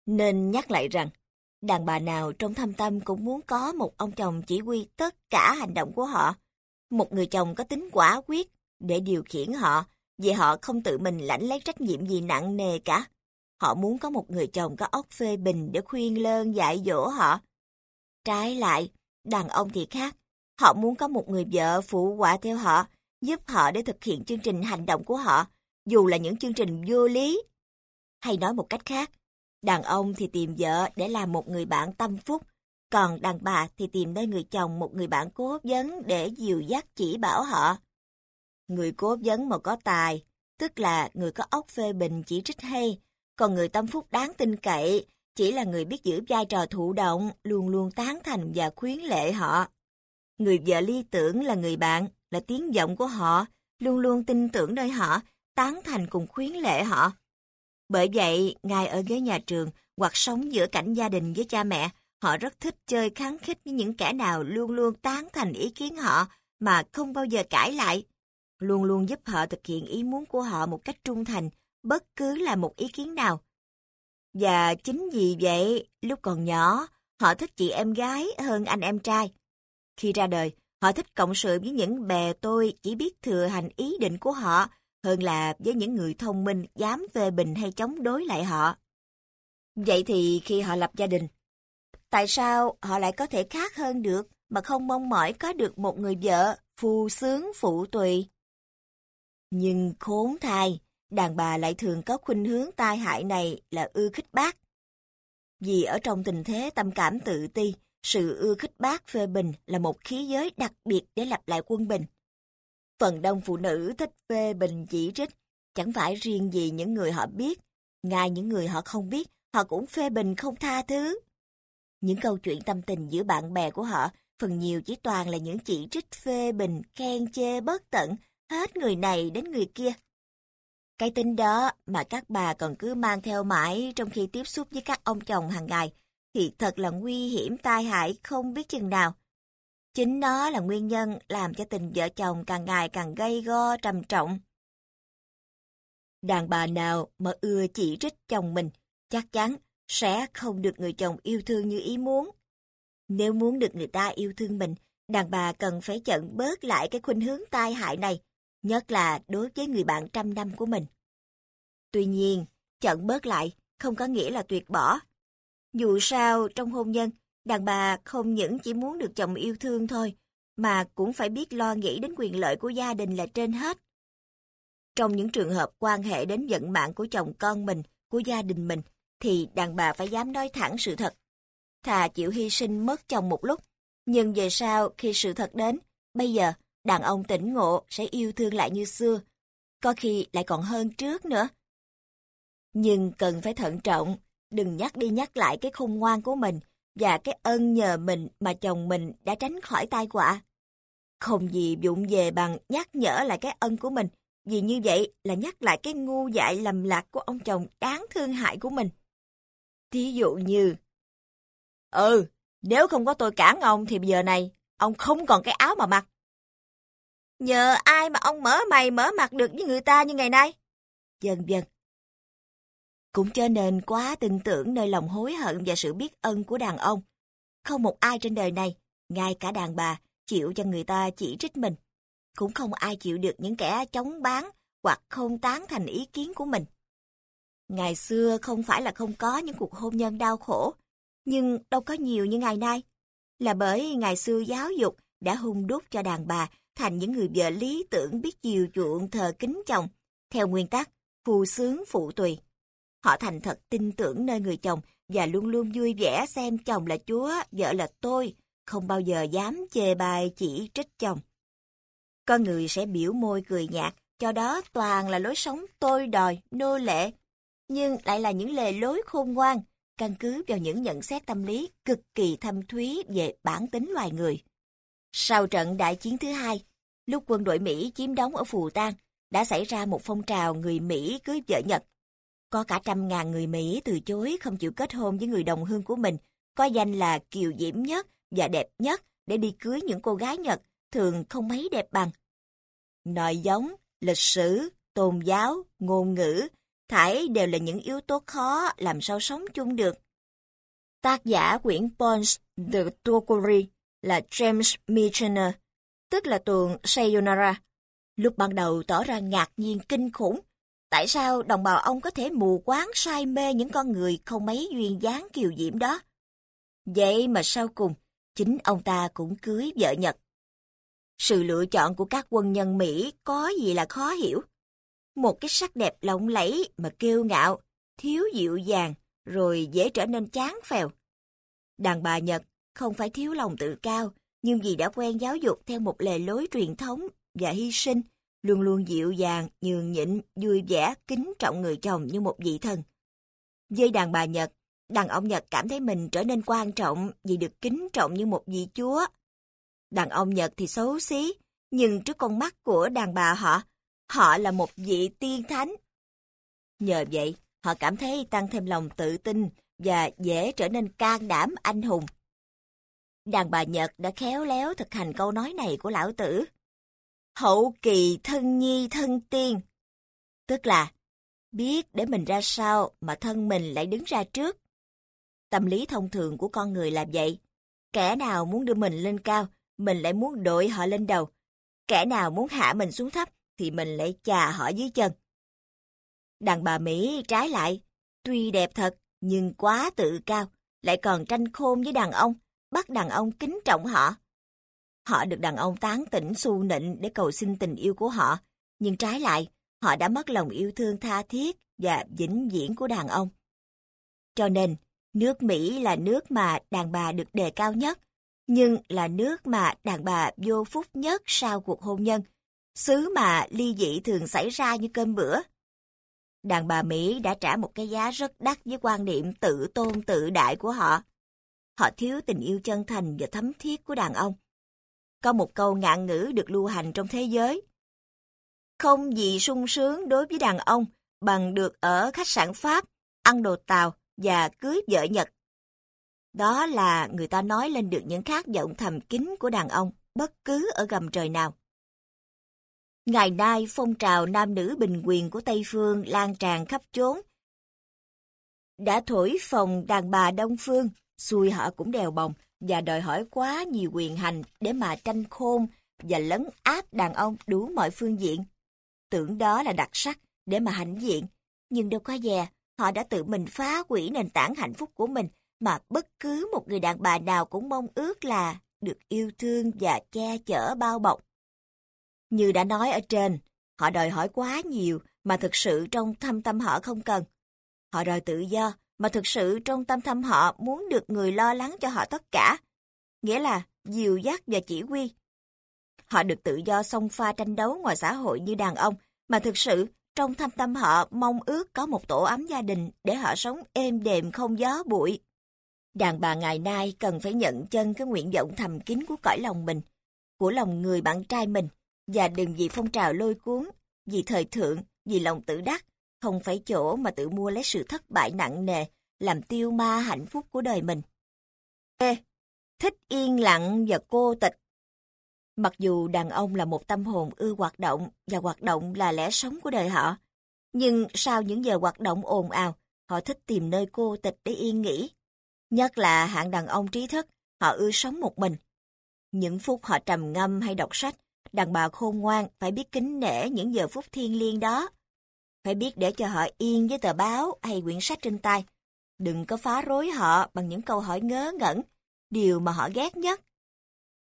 [SPEAKER 1] Nên nhắc lại rằng, đàn bà nào trong thâm tâm cũng muốn có một ông chồng chỉ huy tất cả hành động của họ. Một người chồng có tính quả quyết để điều khiển họ, vì họ không tự mình lãnh lấy trách nhiệm gì nặng nề cả. Họ muốn có một người chồng có óc phê bình để khuyên lơn dạy dỗ họ. Trái lại, đàn ông thì khác. Họ muốn có một người vợ phụ quả theo họ, giúp họ để thực hiện chương trình hành động của họ, dù là những chương trình vô lý. Hay nói một cách khác, Đàn ông thì tìm vợ để làm một người bạn tâm phúc, còn đàn bà thì tìm nơi người chồng một người bạn cố vấn để dìu dắt chỉ bảo họ. Người cố vấn mà có tài, tức là người có óc phê bình chỉ trích hay, còn người tâm phúc đáng tin cậy chỉ là người biết giữ vai trò thụ động, luôn luôn tán thành và khuyến lệ họ. Người vợ lý tưởng là người bạn, là tiếng vọng của họ, luôn luôn tin tưởng nơi họ, tán thành cùng khuyến lệ họ. Bởi vậy, ngài ở ghế nhà trường hoặc sống giữa cảnh gia đình với cha mẹ, họ rất thích chơi kháng khích với những kẻ nào luôn luôn tán thành ý kiến họ mà không bao giờ cãi lại. Luôn luôn giúp họ thực hiện ý muốn của họ một cách trung thành, bất cứ là một ý kiến nào. Và chính vì vậy, lúc còn nhỏ, họ thích chị em gái hơn anh em trai. Khi ra đời, họ thích cộng sự với những bè tôi chỉ biết thừa hành ý định của họ hơn là với những người thông minh dám phê bình hay chống đối lại họ. Vậy thì khi họ lập gia đình, tại sao họ lại có thể khác hơn được mà không mong mỏi có được một người vợ phù sướng phụ tùy? Nhưng khốn thai, đàn bà lại thường có khuynh hướng tai hại này là ưa khích bác. Vì ở trong tình thế tâm cảm tự ti, sự ưa khích bác phê bình là một khí giới đặc biệt để lập lại quân bình. Phần đông phụ nữ thích phê bình chỉ trích, chẳng phải riêng gì những người họ biết, ngay những người họ không biết, họ cũng phê bình không tha thứ. Những câu chuyện tâm tình giữa bạn bè của họ phần nhiều chỉ toàn là những chỉ trích phê bình, khen chê bất tận, hết người này đến người kia. Cái tin đó mà các bà còn cứ mang theo mãi trong khi tiếp xúc với các ông chồng hàng ngày, thì thật là nguy hiểm tai hại không biết chừng nào. Chính nó là nguyên nhân làm cho tình vợ chồng càng ngày càng gây go trầm trọng. Đàn bà nào mà ưa chỉ trích chồng mình, chắc chắn sẽ không được người chồng yêu thương như ý muốn. Nếu muốn được người ta yêu thương mình, đàn bà cần phải chận bớt lại cái khuynh hướng tai hại này, nhất là đối với người bạn trăm năm của mình. Tuy nhiên, chận bớt lại không có nghĩa là tuyệt bỏ. Dù sao, trong hôn nhân, đàn bà không những chỉ muốn được chồng yêu thương thôi, mà cũng phải biết lo nghĩ đến quyền lợi của gia đình là trên hết. Trong những trường hợp quan hệ đến vận mạng của chồng con mình, của gia đình mình, thì đàn bà phải dám nói thẳng sự thật. Thà chịu hy sinh mất chồng một lúc, nhưng về sau khi sự thật đến, bây giờ đàn ông tỉnh ngộ sẽ yêu thương lại như xưa, có khi lại còn hơn trước nữa. Nhưng cần phải thận trọng, đừng nhắc đi nhắc lại cái khôn ngoan của mình và cái ân nhờ mình mà chồng mình đã tránh khỏi tai họa. Không gì dụng về bằng nhắc nhở lại cái ân của mình, vì như vậy là nhắc lại cái ngu dại lầm lạc của ông chồng đáng thương hại của mình. Thí dụ như, Ừ, nếu không có tôi cản ông thì giờ này, ông không còn cái áo mà mặc. Nhờ ai mà ông mở mày mở mặt được với người ta như ngày nay? Dần dần. Cũng cho nên quá tin tưởng nơi lòng hối hận và sự biết ơn của đàn ông. Không một ai trên đời này, ngay cả đàn bà, chịu cho người ta chỉ trích mình. Cũng không ai chịu được những kẻ chống bán hoặc không tán thành ý kiến của mình. Ngày xưa không phải là không có những cuộc hôn nhân đau khổ, nhưng đâu có nhiều như ngày nay. Là bởi ngày xưa giáo dục đã hung đúc cho đàn bà thành những người vợ lý tưởng biết chiều chuộng thờ kính chồng, theo nguyên tắc phù sướng phụ tùy. Họ thành thật tin tưởng nơi người chồng và luôn luôn vui vẻ xem chồng là chúa, vợ là tôi, không bao giờ dám chê bai chỉ trích chồng. Con người sẽ biểu môi cười nhạt, cho đó toàn là lối sống tôi đòi, nô lệ, nhưng lại là những lề lối khôn ngoan, căn cứ vào những nhận xét tâm lý cực kỳ thâm thúy về bản tính loài người. Sau trận đại chiến thứ hai, lúc quân đội Mỹ chiếm đóng ở Phù Tang, đã xảy ra một phong trào người Mỹ cưới vợ Nhật. Có cả trăm ngàn người Mỹ từ chối không chịu kết hôn với người đồng hương của mình, có danh là kiều diễm nhất và đẹp nhất để đi cưới những cô gái Nhật, thường không mấy đẹp bằng. Nội giống, lịch sử, tôn giáo, ngôn ngữ thải đều là những yếu tố khó làm sao sống chung được. Tác giả quyển Pons The Tokuri là James Michener, tức là tuồng Sayonara. Lúc ban đầu tỏ ra ngạc nhiên kinh khủng. Tại sao đồng bào ông có thể mù quáng say mê những con người không mấy duyên dáng kiều diễm đó? Vậy mà sau cùng, chính ông ta cũng cưới vợ Nhật. Sự lựa chọn của các quân nhân Mỹ có gì là khó hiểu. Một cái sắc đẹp lộng lẫy mà kiêu ngạo, thiếu dịu dàng, rồi dễ trở nên chán phèo. Đàn bà Nhật không phải thiếu lòng tự cao, nhưng vì đã quen giáo dục theo một lề lối truyền thống và hy sinh, luôn luôn dịu dàng, nhường nhịn, vui vẻ, kính trọng người chồng như một vị thần. Với đàn bà Nhật, đàn ông Nhật cảm thấy mình trở nên quan trọng vì được kính trọng như một vị chúa. Đàn ông Nhật thì xấu xí, nhưng trước con mắt của đàn bà họ, họ là một vị tiên thánh. Nhờ vậy, họ cảm thấy tăng thêm lòng tự tin và dễ trở nên can đảm anh hùng. Đàn bà Nhật đã khéo léo thực hành câu nói này của lão tử. Hậu kỳ thân nhi thân tiên. Tức là, biết để mình ra sao mà thân mình lại đứng ra trước. Tâm lý thông thường của con người là vậy. Kẻ nào muốn đưa mình lên cao, mình lại muốn đội họ lên đầu. Kẻ nào muốn hạ mình xuống thấp, thì mình lại chà họ dưới chân. Đàn bà Mỹ trái lại, tuy đẹp thật, nhưng quá tự cao, lại còn tranh khôn với đàn ông, bắt đàn ông kính trọng họ. Họ được đàn ông tán tỉnh xu nịnh để cầu xin tình yêu của họ, nhưng trái lại, họ đã mất lòng yêu thương tha thiết và vĩnh viễn của đàn ông. Cho nên, nước Mỹ là nước mà đàn bà được đề cao nhất, nhưng là nước mà đàn bà vô phúc nhất sau cuộc hôn nhân, xứ mà ly dị thường xảy ra như cơm bữa. Đàn bà Mỹ đã trả một cái giá rất đắt với quan niệm tự tôn tự đại của họ. Họ thiếu tình yêu chân thành và thấm thiết của đàn ông. Có một câu ngạn ngữ được lưu hành trong thế giới. Không gì sung sướng đối với đàn ông bằng được ở khách sạn Pháp, ăn đồ Tàu và cưới vợ Nhật. Đó là người ta nói lên được những khát vọng thầm kín của đàn ông bất cứ ở gầm trời nào. Ngày nay, phong trào nam nữ bình quyền của Tây Phương lan tràn khắp chốn. Đã thổi phòng đàn bà Đông Phương, xui họ cũng đèo bồng và đòi hỏi quá nhiều quyền hành để mà tranh khôn và lấn áp đàn ông đủ mọi phương diện. Tưởng đó là đặc sắc để mà hãnh diện, nhưng đâu có dè, họ đã tự mình phá hủy nền tảng hạnh phúc của mình mà bất cứ một người đàn bà nào cũng mong ước là được yêu thương và che chở bao bọc. Như đã nói ở trên, họ đòi hỏi quá nhiều mà thực sự trong thâm tâm họ không cần. Họ đòi tự do mà thực sự trong tâm thâm họ muốn được người lo lắng cho họ tất cả. Nghĩa là dìu dắt và chỉ huy. Họ được tự do xông pha tranh đấu ngoài xã hội như đàn ông, mà thực sự trong thâm tâm họ mong ước có một tổ ấm gia đình để họ sống êm đềm không gió bụi. Đàn bà ngày nay cần phải nhận chân cái nguyện vọng thầm kín của cõi lòng mình, của lòng người bạn trai mình, và đừng vì phong trào lôi cuốn, vì thời thượng, vì lòng tự đắc, không phải chỗ mà tự mua lấy sự thất bại nặng nề, làm tiêu ma hạnh phúc của đời mình. Ê, thích yên lặng và cô tịch. Mặc dù đàn ông là một tâm hồn ưa hoạt động và hoạt động là lẽ sống của đời họ, nhưng sau những giờ hoạt động ồn ào, họ thích tìm nơi cô tịch để yên nghỉ. Nhất là hạng đàn ông trí thức, họ ưa sống một mình. Những phút họ trầm ngâm hay đọc sách, đàn bà khôn ngoan phải biết kính nể những giờ phút thiêng liêng đó. Phải biết để cho họ yên với tờ báo hay quyển sách trên tay. Đừng có phá rối họ bằng những câu hỏi ngớ ngẩn, điều mà họ ghét nhất.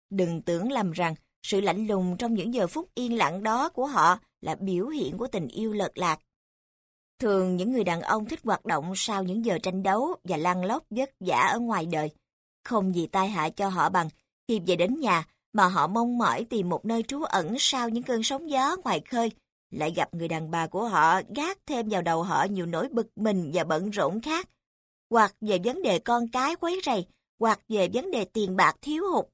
[SPEAKER 1] Đừng tưởng lầm rằng sự lạnh lùng trong những giờ phút yên lặng đó của họ là biểu hiện của tình yêu lợt lạc. Thường những người đàn ông thích hoạt động sau những giờ tranh đấu và lăn lóc vất vả ở ngoài đời. Không gì tai hại cho họ bằng khi về đến nhà mà họ mong mỏi tìm một nơi trú ẩn sau những cơn sóng gió ngoài khơi, lại gặp người đàn bà của họ gác thêm vào đầu họ nhiều nỗi bực mình và bận rộn khác, hoặc về vấn đề con cái quấy rầy, hoặc về vấn đề tiền bạc thiếu hụt.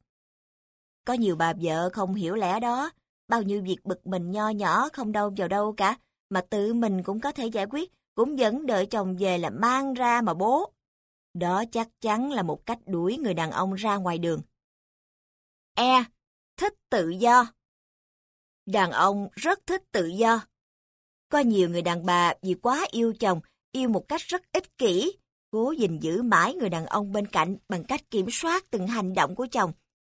[SPEAKER 1] Có nhiều bà vợ không hiểu lẽ đó, bao nhiêu việc bực mình nho nhỏ không đâu vào đâu cả, mà tự mình cũng có thể giải quyết, cũng vẫn đợi chồng về là mang ra mà bố. Đó chắc chắn là một cách đuổi người đàn ông ra ngoài đường. E. Thích tự do Đàn ông rất thích tự do. Có nhiều người đàn bà vì quá yêu chồng, yêu một cách rất ích kỷ, cố gìn giữ mãi người đàn ông bên cạnh bằng cách kiểm soát từng hành động của chồng,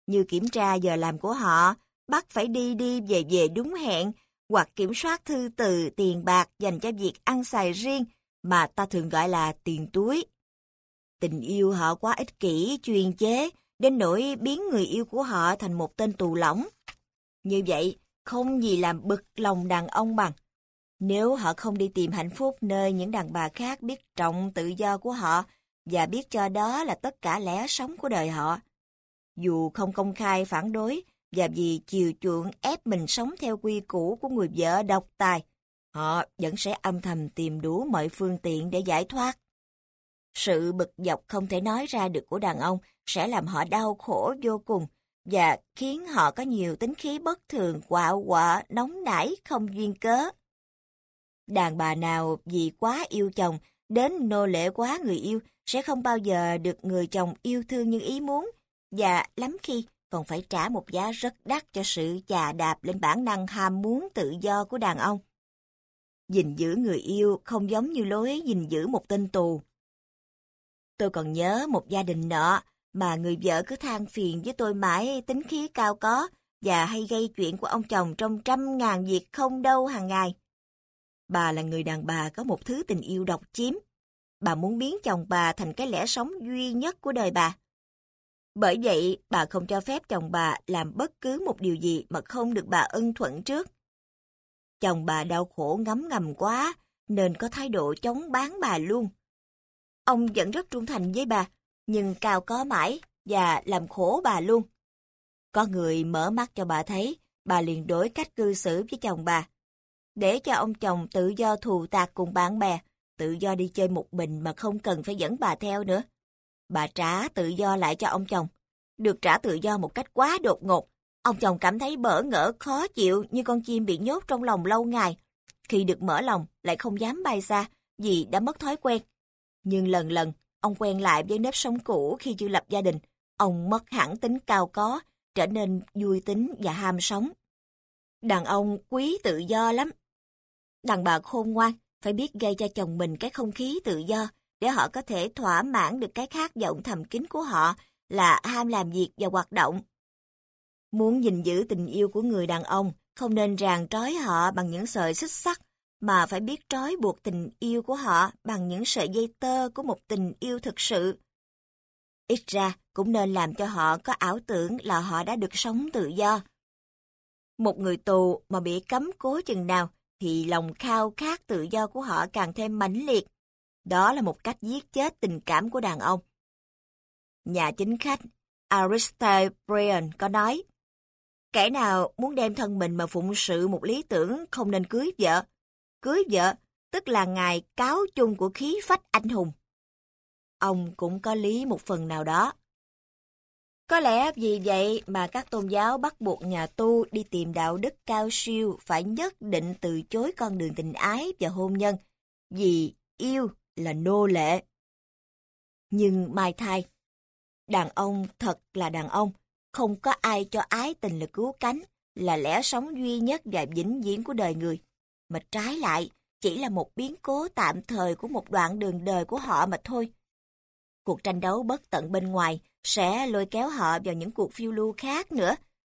[SPEAKER 1] như kiểm tra giờ làm của họ, bắt phải đi đi về về đúng hẹn, hoặc kiểm soát thư từ tiền bạc dành cho việc ăn xài riêng mà ta thường gọi là tiền túi. Tình yêu họ quá ích kỷ, chuyên chế, đến nỗi biến người yêu của họ thành một tên tù lỏng. Như vậy, không gì làm bực lòng đàn ông bằng. Nếu họ không đi tìm hạnh phúc nơi những đàn bà khác biết trọng tự do của họ và biết cho đó là tất cả lẽ sống của đời họ. Dù không công khai phản đối và vì chiều chuộng ép mình sống theo quy củ của người vợ độc tài, họ vẫn sẽ âm thầm tìm đủ mọi phương tiện để giải thoát. Sự bực dọc không thể nói ra được của đàn ông sẽ làm họ đau khổ vô cùng và khiến họ có nhiều tính khí bất thường, quạo quọ, nóng nảy, không duyên cớ. Đàn bà nào vì quá yêu chồng, đến nô lệ quá người yêu sẽ không bao giờ được người chồng yêu thương như ý muốn và lắm khi còn phải trả một giá rất đắt cho sự chà đạp lên bản năng ham muốn tự do của đàn ông. gìn giữ người yêu không giống như lối gìn giữ một tên tù. Tôi còn nhớ một gia đình nọ mà người vợ cứ than phiền với tôi mãi tính khí cao có và hay gây chuyện của ông chồng trong trăm ngàn việc không đâu hàng ngày. Bà là người đàn bà có một thứ tình yêu độc chiếm. Bà muốn biến chồng bà thành cái lẽ sống duy nhất của đời bà. Bởi vậy, bà không cho phép chồng bà làm bất cứ một điều gì mà không được bà ân thuận trước. Chồng bà đau khổ ngấm ngầm quá, nên có thái độ chống bán bà luôn. Ông vẫn rất trung thành với bà, nhưng cao có mãi và làm khổ bà luôn. Có người mở mắt cho bà thấy, bà liền đổi cách cư xử với chồng bà. Để cho ông chồng tự do thù tạc cùng bạn bè, tự do đi chơi một mình mà không cần phải dẫn bà theo nữa. Bà trả tự do lại cho ông chồng. Được trả tự do một cách quá đột ngột, ông chồng cảm thấy bỡ ngỡ khó chịu như con chim bị nhốt trong lòng lâu ngày. Khi được mở lòng, lại không dám bay xa vì đã mất thói quen. Nhưng lần lần, ông quen lại với nếp sống cũ khi chưa lập gia đình. Ông mất hẳn tính cao có, trở nên vui tính và ham sống. Đàn ông quý tự do lắm. Đàn bà khôn ngoan, phải biết gây cho chồng mình cái không khí tự do, để họ có thể thỏa mãn được cái khát vọng thầm kín của họ là ham làm việc và hoạt động. Muốn gìn giữ tình yêu của người đàn ông, không nên ràng trói họ bằng những sợi xích sắt, mà phải biết trói buộc tình yêu của họ bằng những sợi dây tơ của một tình yêu thực sự. Ít ra cũng nên làm cho họ có ảo tưởng là họ đã được sống tự do. Một người tù mà bị cấm cố chừng nào thì lòng khao khát tự do của họ càng thêm mãnh liệt. Đó là một cách giết chết tình cảm của đàn ông. Nhà chính khách Aristide Bryan có nói, Kẻ nào muốn đem thân mình mà phụng sự một lý tưởng không nên cưới vợ. Cưới vợ, tức là ngài cáo chung của khí phách anh hùng. Ông cũng có lý một phần nào đó. Có lẽ vì vậy mà các tôn giáo bắt buộc nhà tu đi tìm đạo đức cao siêu phải nhất định từ chối con đường tình ái và hôn nhân, vì yêu là nô lệ. Nhưng mai thai, đàn ông thật là đàn ông, không có ai cho ái tình là cứu cánh, là lẽ sống duy nhất và vĩnh viễn của đời người. Mà trái lại, chỉ là một biến cố tạm thời của một đoạn đường đời của họ mà thôi. Cuộc tranh đấu bất tận bên ngoài sẽ lôi kéo họ vào những cuộc phiêu lưu khác nữa,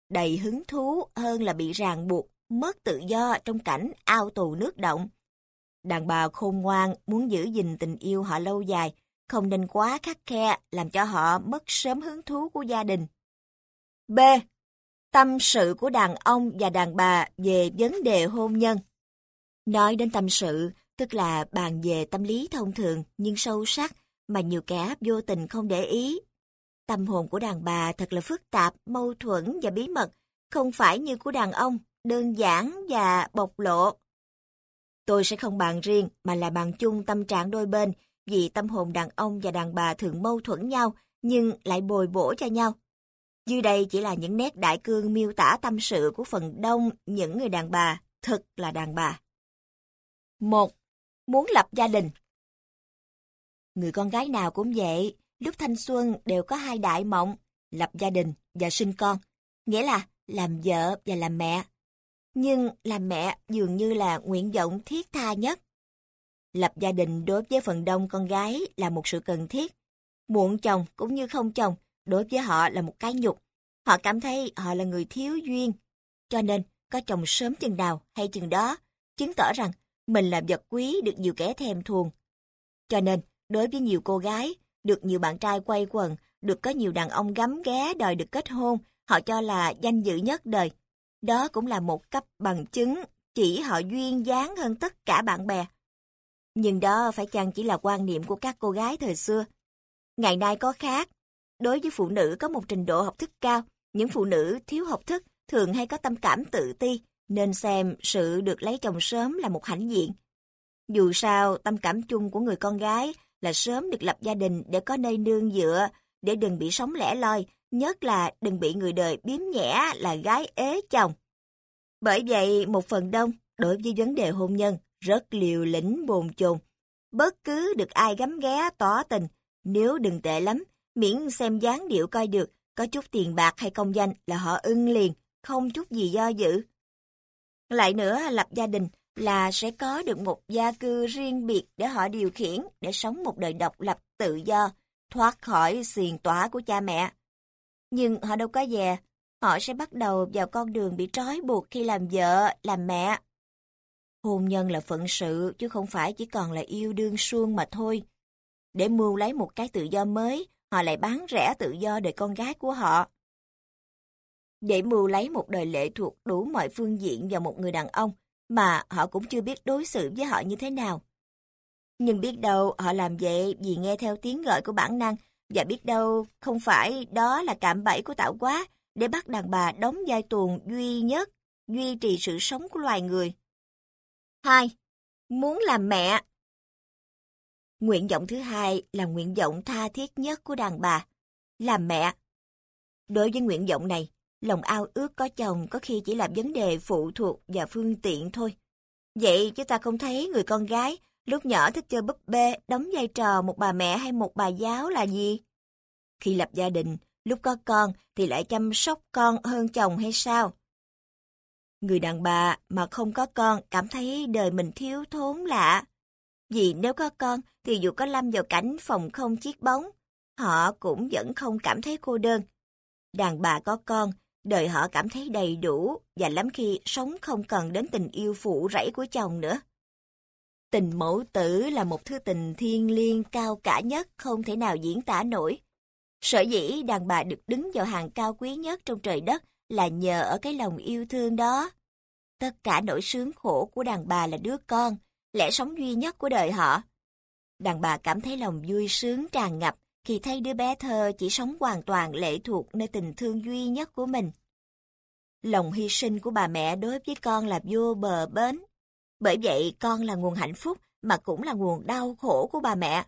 [SPEAKER 1] đầy hứng thú hơn là bị ràng buộc, mất tự do trong cảnh ao tù nước động. Đàn bà khôn ngoan muốn giữ gìn tình yêu họ lâu dài, không nên quá khắc khe làm cho họ mất sớm hứng thú của gia đình. B. Tâm sự của đàn ông và đàn bà về vấn đề hôn nhân. Nói đến tâm sự, tức là bàn về tâm lý thông thường nhưng sâu sắc mà nhiều kẻ vô tình không để ý. Tâm hồn của đàn bà thật là phức tạp, mâu thuẫn và bí mật, không phải như của đàn ông, đơn giản và bộc lộ. Tôi sẽ không bàn riêng mà là bàn chung tâm trạng đôi bên vì tâm hồn đàn ông và đàn bà thường mâu thuẫn nhau nhưng lại bồi bổ cho nhau. Dưới đây chỉ là những nét đại cương miêu tả tâm sự của phần đông những người đàn bà, thật là đàn bà. 1. Muốn lập gia đình Người con gái nào cũng vậy, lúc thanh xuân đều có hai đại mộng, lập gia đình và sinh con, nghĩa là làm vợ và làm mẹ. Nhưng làm mẹ dường như là nguyện vọng thiết tha nhất. Lập gia đình đối với phần đông con gái là một sự cần thiết. Muộn chồng cũng như không chồng, đối với họ là một cái nhục. Họ cảm thấy họ là người thiếu duyên. Cho nên, có chồng sớm chừng nào hay chừng đó, chứng tỏ rằng mình là vật quý được nhiều kẻ thèm thuồng. Cho nên, đối với nhiều cô gái, được nhiều bạn trai quay quần, được có nhiều đàn ông gắm ghé đòi được kết hôn, họ cho là danh dự nhất đời. Đó cũng là một cấp bằng chứng chỉ họ duyên dáng hơn tất cả bạn bè. Nhưng đó phải chăng chỉ là quan niệm của các cô gái thời xưa. Ngày nay có khác. Đối với phụ nữ có một trình độ học thức cao, những phụ nữ thiếu học thức thường hay có tâm cảm tự ti, nên xem sự được lấy chồng sớm là một hãnh diện. Dù sao, tâm cảm chung của người con gái là sớm được lập gia đình để có nơi nương dựa, để đừng bị sống lẻ loi, nhất là đừng bị người đời biếm nhẽ là gái ế chồng. Bởi vậy, một phần đông, đối với vấn đề hôn nhân, rất liều lĩnh bồn chồn. Bất cứ được ai gắm ghé tỏ tình, nếu đừng tệ lắm, miễn xem dáng điệu coi được, có chút tiền bạc hay công danh là họ ưng liền, không chút gì do dự. Lại nữa, lập gia đình là sẽ có được một gia cư riêng biệt để họ điều khiển, để sống một đời độc lập tự do, thoát khỏi xiềng tỏa của cha mẹ. Nhưng họ đâu có về, họ sẽ bắt đầu vào con đường bị trói buộc khi làm vợ, làm mẹ. Hôn nhân là phận sự, chứ không phải chỉ còn là yêu đương suông mà thôi. Để mưu lấy một cái tự do mới, họ lại bán rẻ tự do đời con gái của họ. Để mưu lấy một đời lệ thuộc đủ mọi phương diện vào một người đàn ông, mà họ cũng chưa biết đối xử với họ như thế nào. Nhưng biết đâu họ làm vậy vì nghe theo tiếng gọi của bản năng, và biết đâu không phải đó là cạm bẫy của tạo hóa để bắt đàn bà đóng vai tuồng duy nhất, duy trì sự sống của loài người. 2. Muốn làm mẹ Nguyện vọng thứ hai là nguyện vọng tha thiết nhất của đàn bà, làm mẹ. Đối với nguyện vọng này, lòng ao ước có chồng có khi chỉ là vấn đề phụ thuộc và phương tiện thôi. Vậy chúng ta không thấy người con gái lúc nhỏ thích chơi búp bê đóng vai trò một bà mẹ hay một bà giáo là gì? Khi lập gia đình, lúc có con thì lại chăm sóc con hơn chồng hay sao? Người đàn bà mà không có con cảm thấy đời mình thiếu thốn lạ. Vì nếu có con thì dù có lâm vào cảnh phòng không chiếc bóng, họ cũng vẫn không cảm thấy cô đơn. Đàn bà có con, đời họ cảm thấy đầy đủ và lắm khi sống không cần đến tình yêu phụ rẫy của chồng nữa. Tình mẫu tử là một thứ tình thiên liêng cao cả nhất không thể nào diễn tả nổi. Sở dĩ đàn bà được đứng vào hàng cao quý nhất trong trời đất là nhờ ở cái lòng yêu thương đó. Tất cả nỗi sướng khổ của đàn bà là đứa con, lẽ sống duy nhất của đời họ. Đàn bà cảm thấy lòng vui sướng tràn ngập khi thấy đứa bé thơ chỉ sống hoàn toàn lệ thuộc nơi tình thương duy nhất của mình. Lòng hy sinh của bà mẹ đối với con là vô bờ bến. Bởi vậy con là nguồn hạnh phúc mà cũng là nguồn đau khổ của bà mẹ.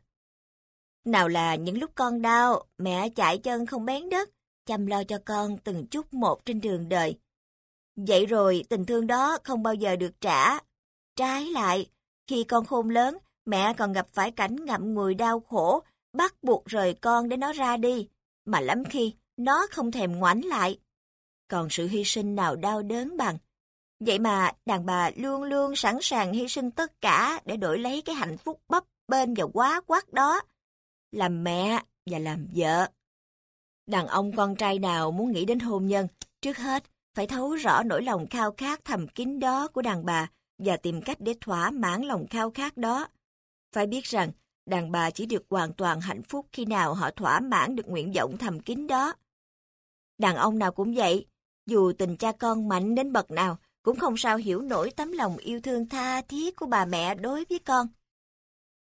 [SPEAKER 1] Nào là những lúc con đau, mẹ chạy chân không bén đất, chăm lo cho con từng chút một trên đường đời. Vậy rồi tình thương đó không bao giờ được trả. Trái lại, khi con khôn lớn, mẹ còn gặp phải cảnh ngậm ngùi đau khổ, bắt buộc rời con để nó ra đi, mà lắm khi nó không thèm ngoảnh lại. Còn sự hy sinh nào đau đớn bằng. Vậy mà đàn bà luôn luôn sẵn sàng hy sinh tất cả để đổi lấy cái hạnh phúc bấp bên và quá quát đó. Làm mẹ và làm vợ. Đàn ông con trai nào muốn nghĩ đến hôn nhân, trước hết phải thấu rõ nỗi lòng khao khát thầm kín đó của đàn bà và tìm cách để thỏa mãn lòng khao khát đó. Phải biết rằng, đàn bà chỉ được hoàn toàn hạnh phúc khi nào họ thỏa mãn được nguyện vọng thầm kín đó. Đàn ông nào cũng vậy, dù tình cha con mạnh đến bậc nào, cũng không sao hiểu nổi tấm lòng yêu thương tha thiết của bà mẹ đối với con.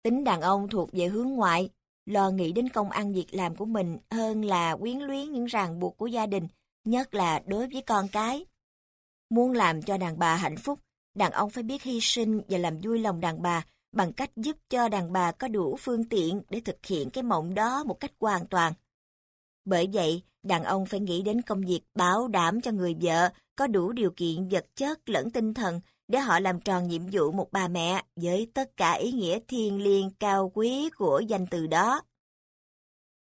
[SPEAKER 1] Tính đàn ông thuộc về hướng ngoại, lo nghĩ đến công ăn việc làm của mình hơn là quyến luyến những ràng buộc của gia đình, nhất là đối với con cái. Muốn làm cho đàn bà hạnh phúc, đàn ông phải biết hy sinh và làm vui lòng đàn bà bằng cách giúp cho đàn bà có đủ phương tiện để thực hiện cái mộng đó một cách hoàn toàn. Bởi vậy, đàn ông phải nghĩ đến công việc bảo đảm cho người vợ có đủ điều kiện vật chất lẫn tinh thần để họ làm tròn nhiệm vụ một bà mẹ với tất cả ý nghĩa thiêng liêng cao quý của danh từ đó.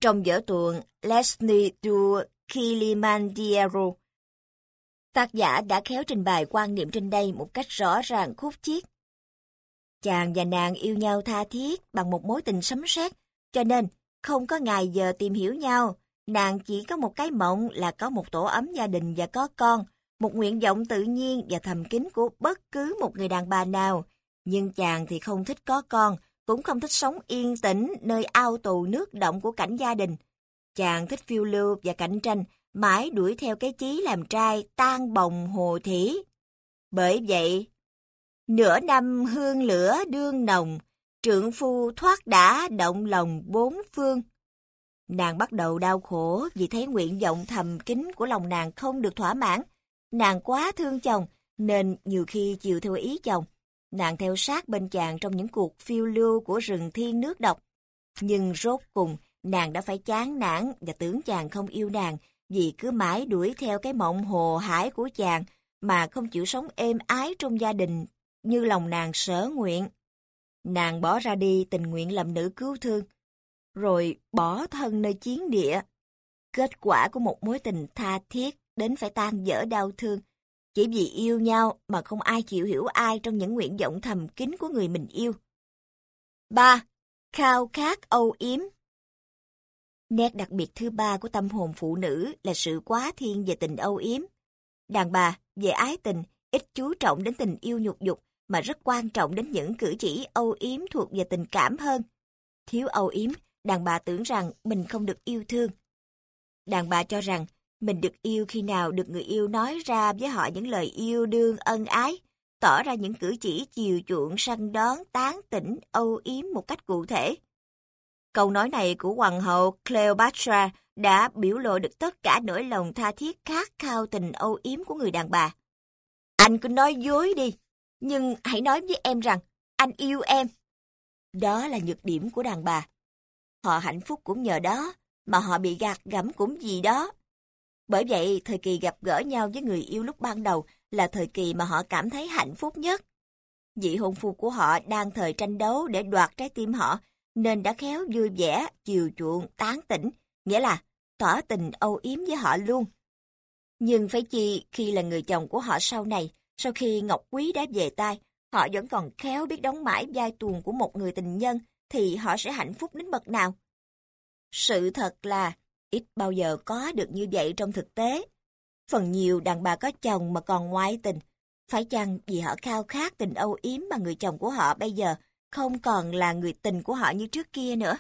[SPEAKER 1] Trong vở tuồng Leslie du Kilimanjaro, tác giả đã khéo trình bày quan niệm trên đây một cách rõ ràng khúc chiết. Chàng và nàng yêu nhau tha thiết bằng một mối tình sấm sét, cho nên không có ngày giờ tìm hiểu nhau. Nàng chỉ có một cái mộng là có một tổ ấm gia đình và có con, một nguyện vọng tự nhiên và thầm kín của bất cứ một người đàn bà nào. Nhưng chàng thì không thích có con, cũng không thích sống yên tĩnh nơi ao tù nước động của cảnh gia đình. Chàng thích phiêu lưu và cạnh tranh, mãi đuổi theo cái chí làm trai tan bồng hồ thỉ. Bởi vậy, nửa năm hương lửa đương nồng, trượng phu thoát đã động lòng bốn phương. Nàng bắt đầu đau khổ vì thấy nguyện vọng thầm kín của lòng nàng không được thỏa mãn. Nàng quá thương chồng, nên nhiều khi chịu theo ý chồng. Nàng theo sát bên chàng trong những cuộc phiêu lưu của rừng thiên nước độc. Nhưng rốt cùng, nàng đã phải chán nản và tưởng chàng không yêu nàng vì cứ mãi đuổi theo cái mộng hồ hải của chàng mà không chịu sống êm ái trong gia đình như lòng nàng sở nguyện. Nàng bỏ ra đi tình nguyện làm nữ cứu thương, rồi bỏ thân nơi chiến địa. Kết quả của một mối tình tha thiết đến phải tan dở đau thương, Chỉ vì yêu nhau mà không ai chịu hiểu ai trong những nguyện vọng thầm kín của người mình yêu. 3. Khao khát âu yếm Nét đặc biệt thứ ba của tâm hồn phụ nữ là sự quá thiên về tình âu yếm. Đàn bà, về ái tình, ít chú trọng đến tình yêu nhục dục, mà rất quan trọng đến những cử chỉ âu yếm thuộc về tình cảm hơn. Thiếu âu yếm, đàn bà tưởng rằng mình không được yêu thương. Đàn bà cho rằng mình được yêu khi nào được người yêu nói ra với họ những lời yêu đương ân ái, tỏ ra những cử chỉ chiều chuộng săn đón, tán tỉnh, âu yếm một cách cụ thể. Câu nói này của hoàng hậu Cleopatra đã biểu lộ được tất cả nỗi lòng tha thiết khát khao tình âu yếm của người đàn bà. Anh cứ nói dối đi, nhưng hãy nói với em rằng anh yêu em. Đó là nhược điểm của đàn bà. Họ hạnh phúc cũng nhờ đó, mà họ bị gạt gẫm cũng vì đó. Bởi vậy, thời kỳ gặp gỡ nhau với người yêu lúc ban đầu là thời kỳ mà họ cảm thấy hạnh phúc nhất. Vị hôn phu của họ đang thời tranh đấu để đoạt trái tim họ, nên đã khéo vui vẻ, chiều chuộng, tán tỉnh, nghĩa là tỏ tình âu yếm với họ luôn. Nhưng phải chi khi là người chồng của họ sau này, sau khi Ngọc Quý đã về tay, họ vẫn còn khéo biết đóng mãi vai tuồng của một người tình nhân, thì họ sẽ hạnh phúc đến bậc nào? Sự thật là ít bao giờ có được như vậy trong thực tế. Phần nhiều đàn bà có chồng mà còn ngoại tình, phải chăng vì họ khao khát tình âu yếm mà người chồng của họ bây giờ không còn là người tình của họ như trước kia nữa?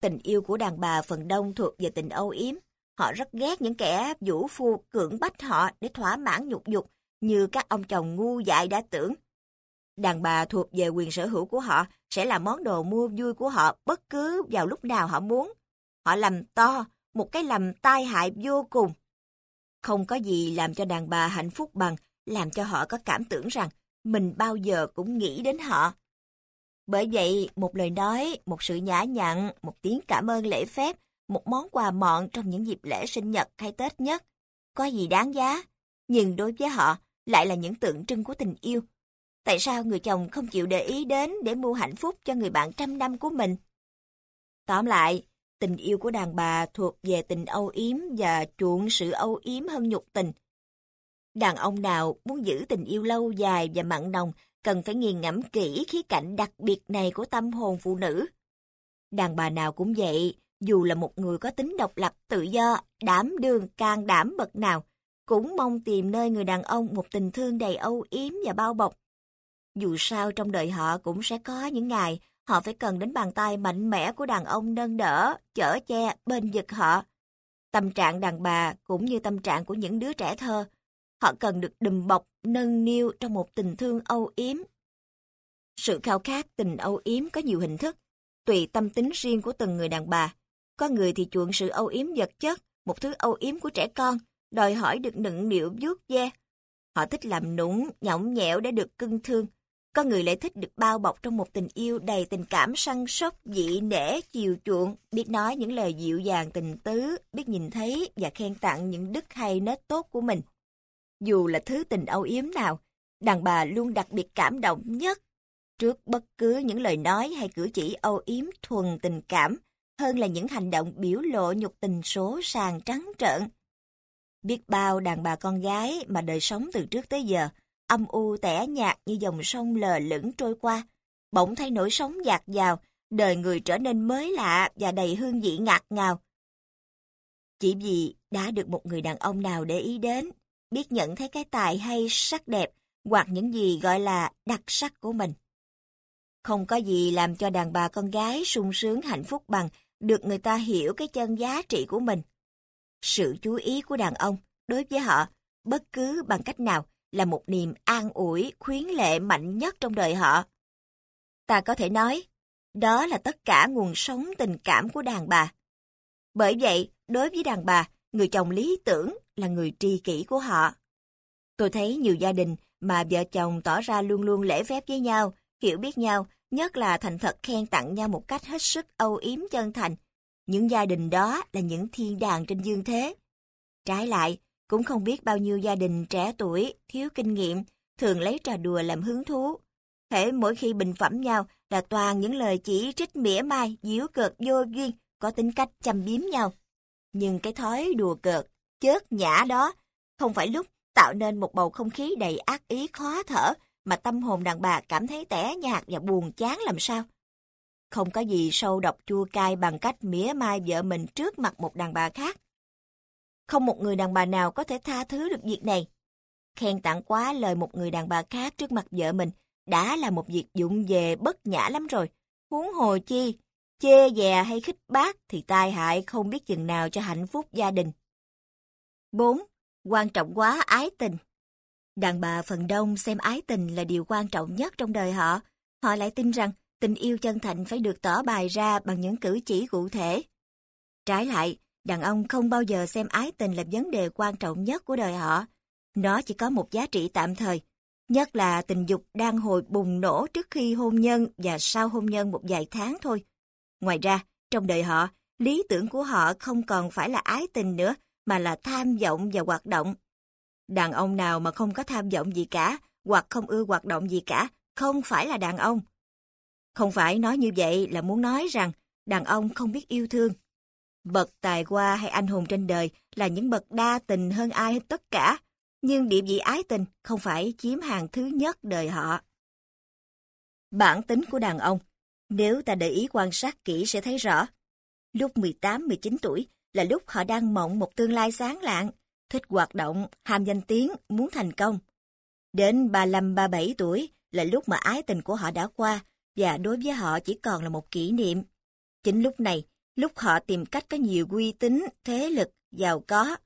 [SPEAKER 1] Tình yêu của đàn bà phần đông thuộc về tình âu yếm. Họ rất ghét những kẻ vũ phu cưỡng bách họ để thỏa mãn nhục dục như các ông chồng ngu dại đã tưởng. Đàn bà thuộc về quyền sở hữu của họ sẽ là món đồ mua vui của họ bất cứ vào lúc nào họ muốn. Họ làm to, một cái lầm tai hại vô cùng. Không có gì làm cho đàn bà hạnh phúc bằng làm cho họ có cảm tưởng rằng mình bao giờ cũng nghĩ đến họ. Bởi vậy, một lời nói, một sự nhã nhặn, một tiếng cảm ơn lễ phép, một món quà mọn trong những dịp lễ sinh nhật hay Tết nhất, có gì đáng giá, nhưng đối với họ lại là những tượng trưng của tình yêu. Tại sao người chồng không chịu để ý đến để mua hạnh phúc cho người bạn trăm năm của mình? Tóm lại, tình yêu của đàn bà thuộc về tình âu yếm và chuộng sự âu yếm hơn nhục tình. Đàn ông nào muốn giữ tình yêu lâu dài và mặn nồng cần phải nghiền ngẫm kỹ khía cạnh đặc biệt này của tâm hồn phụ nữ. Đàn bà nào cũng vậy, dù là một người có tính độc lập, tự do, đảm đương, can đảm bậc nào, cũng mong tìm nơi người đàn ông một tình thương đầy âu yếm và bao bọc. Dù sao trong đời họ cũng sẽ có những ngày họ phải cần đến bàn tay mạnh mẽ của đàn ông nâng đỡ, chở che, bên vực họ. Tâm trạng đàn bà cũng như tâm trạng của những đứa trẻ thơ, họ cần được đùm bọc, nâng niu trong một tình thương âu yếm. Sự khao khát tình âu yếm có nhiều hình thức, tùy tâm tính riêng của từng người đàn bà. Có người thì chuộng sự âu yếm vật chất, một thứ âu yếm của trẻ con, đòi hỏi được nựng nịu vuốt ve. Họ thích làm nũng, nhõng nhẽo để được cưng thương. Có người lại thích được bao bọc trong một tình yêu đầy tình cảm săn sóc, dị nể, chiều chuộng, biết nói những lời dịu dàng tình tứ, biết nhìn thấy và khen tặng những đức hay nết tốt của mình. Dù là thứ tình âu yếm nào, đàn bà luôn đặc biệt cảm động nhất trước bất cứ những lời nói hay cử chỉ âu yếm thuần tình cảm hơn là những hành động biểu lộ nhục tình số sàng trắng trợn. Biết bao đàn bà con gái mà đời sống từ trước tới giờ, âm u tẻ nhạt như dòng sông lờ lững trôi qua, bỗng thay nỗi sống dạt dào, đời người trở nên mới lạ và đầy hương vị ngạt ngào. Chỉ vì đã được một người đàn ông nào để ý đến, biết nhận thấy cái tài hay sắc đẹp hoặc những gì gọi là đặc sắc của mình. Không có gì làm cho đàn bà con gái sung sướng hạnh phúc bằng được người ta hiểu cái chân giá trị của mình. Sự chú ý của đàn ông đối với họ, bất cứ bằng cách nào, là một niềm an ủi, khuyến lệ mạnh nhất trong đời họ. Ta có thể nói, đó là tất cả nguồn sống tình cảm của đàn bà. Bởi vậy, đối với đàn bà, người chồng lý tưởng là người tri kỷ của họ. Tôi thấy nhiều gia đình mà vợ chồng tỏ ra luôn luôn lễ phép với nhau, hiểu biết nhau, nhất là thành thật khen tặng nhau một cách hết sức âu yếm chân thành. Những gia đình đó là những thiên đàng trên dương thế. Trái lại, cũng không biết bao nhiêu gia đình trẻ tuổi, thiếu kinh nghiệm, thường lấy trò đùa làm hứng thú. Thể mỗi khi bình phẩm nhau là toàn những lời chỉ trích mỉa mai, díu cợt vô duyên, có tính cách chăm biếm nhau. Nhưng cái thói đùa cợt, chớt nhã đó, không phải lúc tạo nên một bầu không khí đầy ác ý khó thở mà tâm hồn đàn bà cảm thấy tẻ nhạt và buồn chán làm sao. Không có gì sâu độc chua cay bằng cách mỉa mai vợ mình trước mặt một đàn bà khác. Không một người đàn bà nào có thể tha thứ được việc này. Khen tặng quá lời một người đàn bà khác trước mặt vợ mình đã là một việc dụng về bất nhã lắm rồi. Huống hồ chi, chê dè hay khích bác thì tai hại không biết chừng nào cho hạnh phúc gia đình. 4. Quan trọng quá ái tình Đàn bà phần đông xem ái tình là điều quan trọng nhất trong đời họ. Họ lại tin rằng tình yêu chân thành phải được tỏ bài ra bằng những cử chỉ cụ thể. Trái lại, đàn ông không bao giờ xem ái tình là vấn đề quan trọng nhất của đời họ. Nó chỉ có một giá trị tạm thời, nhất là tình dục đang hồi bùng nổ trước khi hôn nhân và sau hôn nhân một vài tháng thôi. Ngoài ra, trong đời họ, lý tưởng của họ không còn phải là ái tình nữa, mà là tham vọng và hoạt động. Đàn ông nào mà không có tham vọng gì cả, hoặc không ưa hoạt động gì cả, không phải là đàn ông. Không phải nói như vậy là muốn nói rằng đàn ông không biết yêu thương. Bậc tài hoa hay anh hùng trên đời là những bậc đa tình hơn ai hết tất cả, nhưng địa vị ái tình không phải chiếm hàng thứ nhất đời họ. Bản tính của đàn ông, nếu ta để ý quan sát kỹ sẽ thấy rõ. Lúc 18-19 tuổi là lúc họ đang mộng một tương lai sáng lạng, thích hoạt động, ham danh tiếng, muốn thành công. Đến 35-37 tuổi là lúc mà ái tình của họ đã qua và đối với họ chỉ còn là một kỷ niệm. Chính lúc này, lúc họ tìm cách có nhiều uy tín, thế lực, giàu có.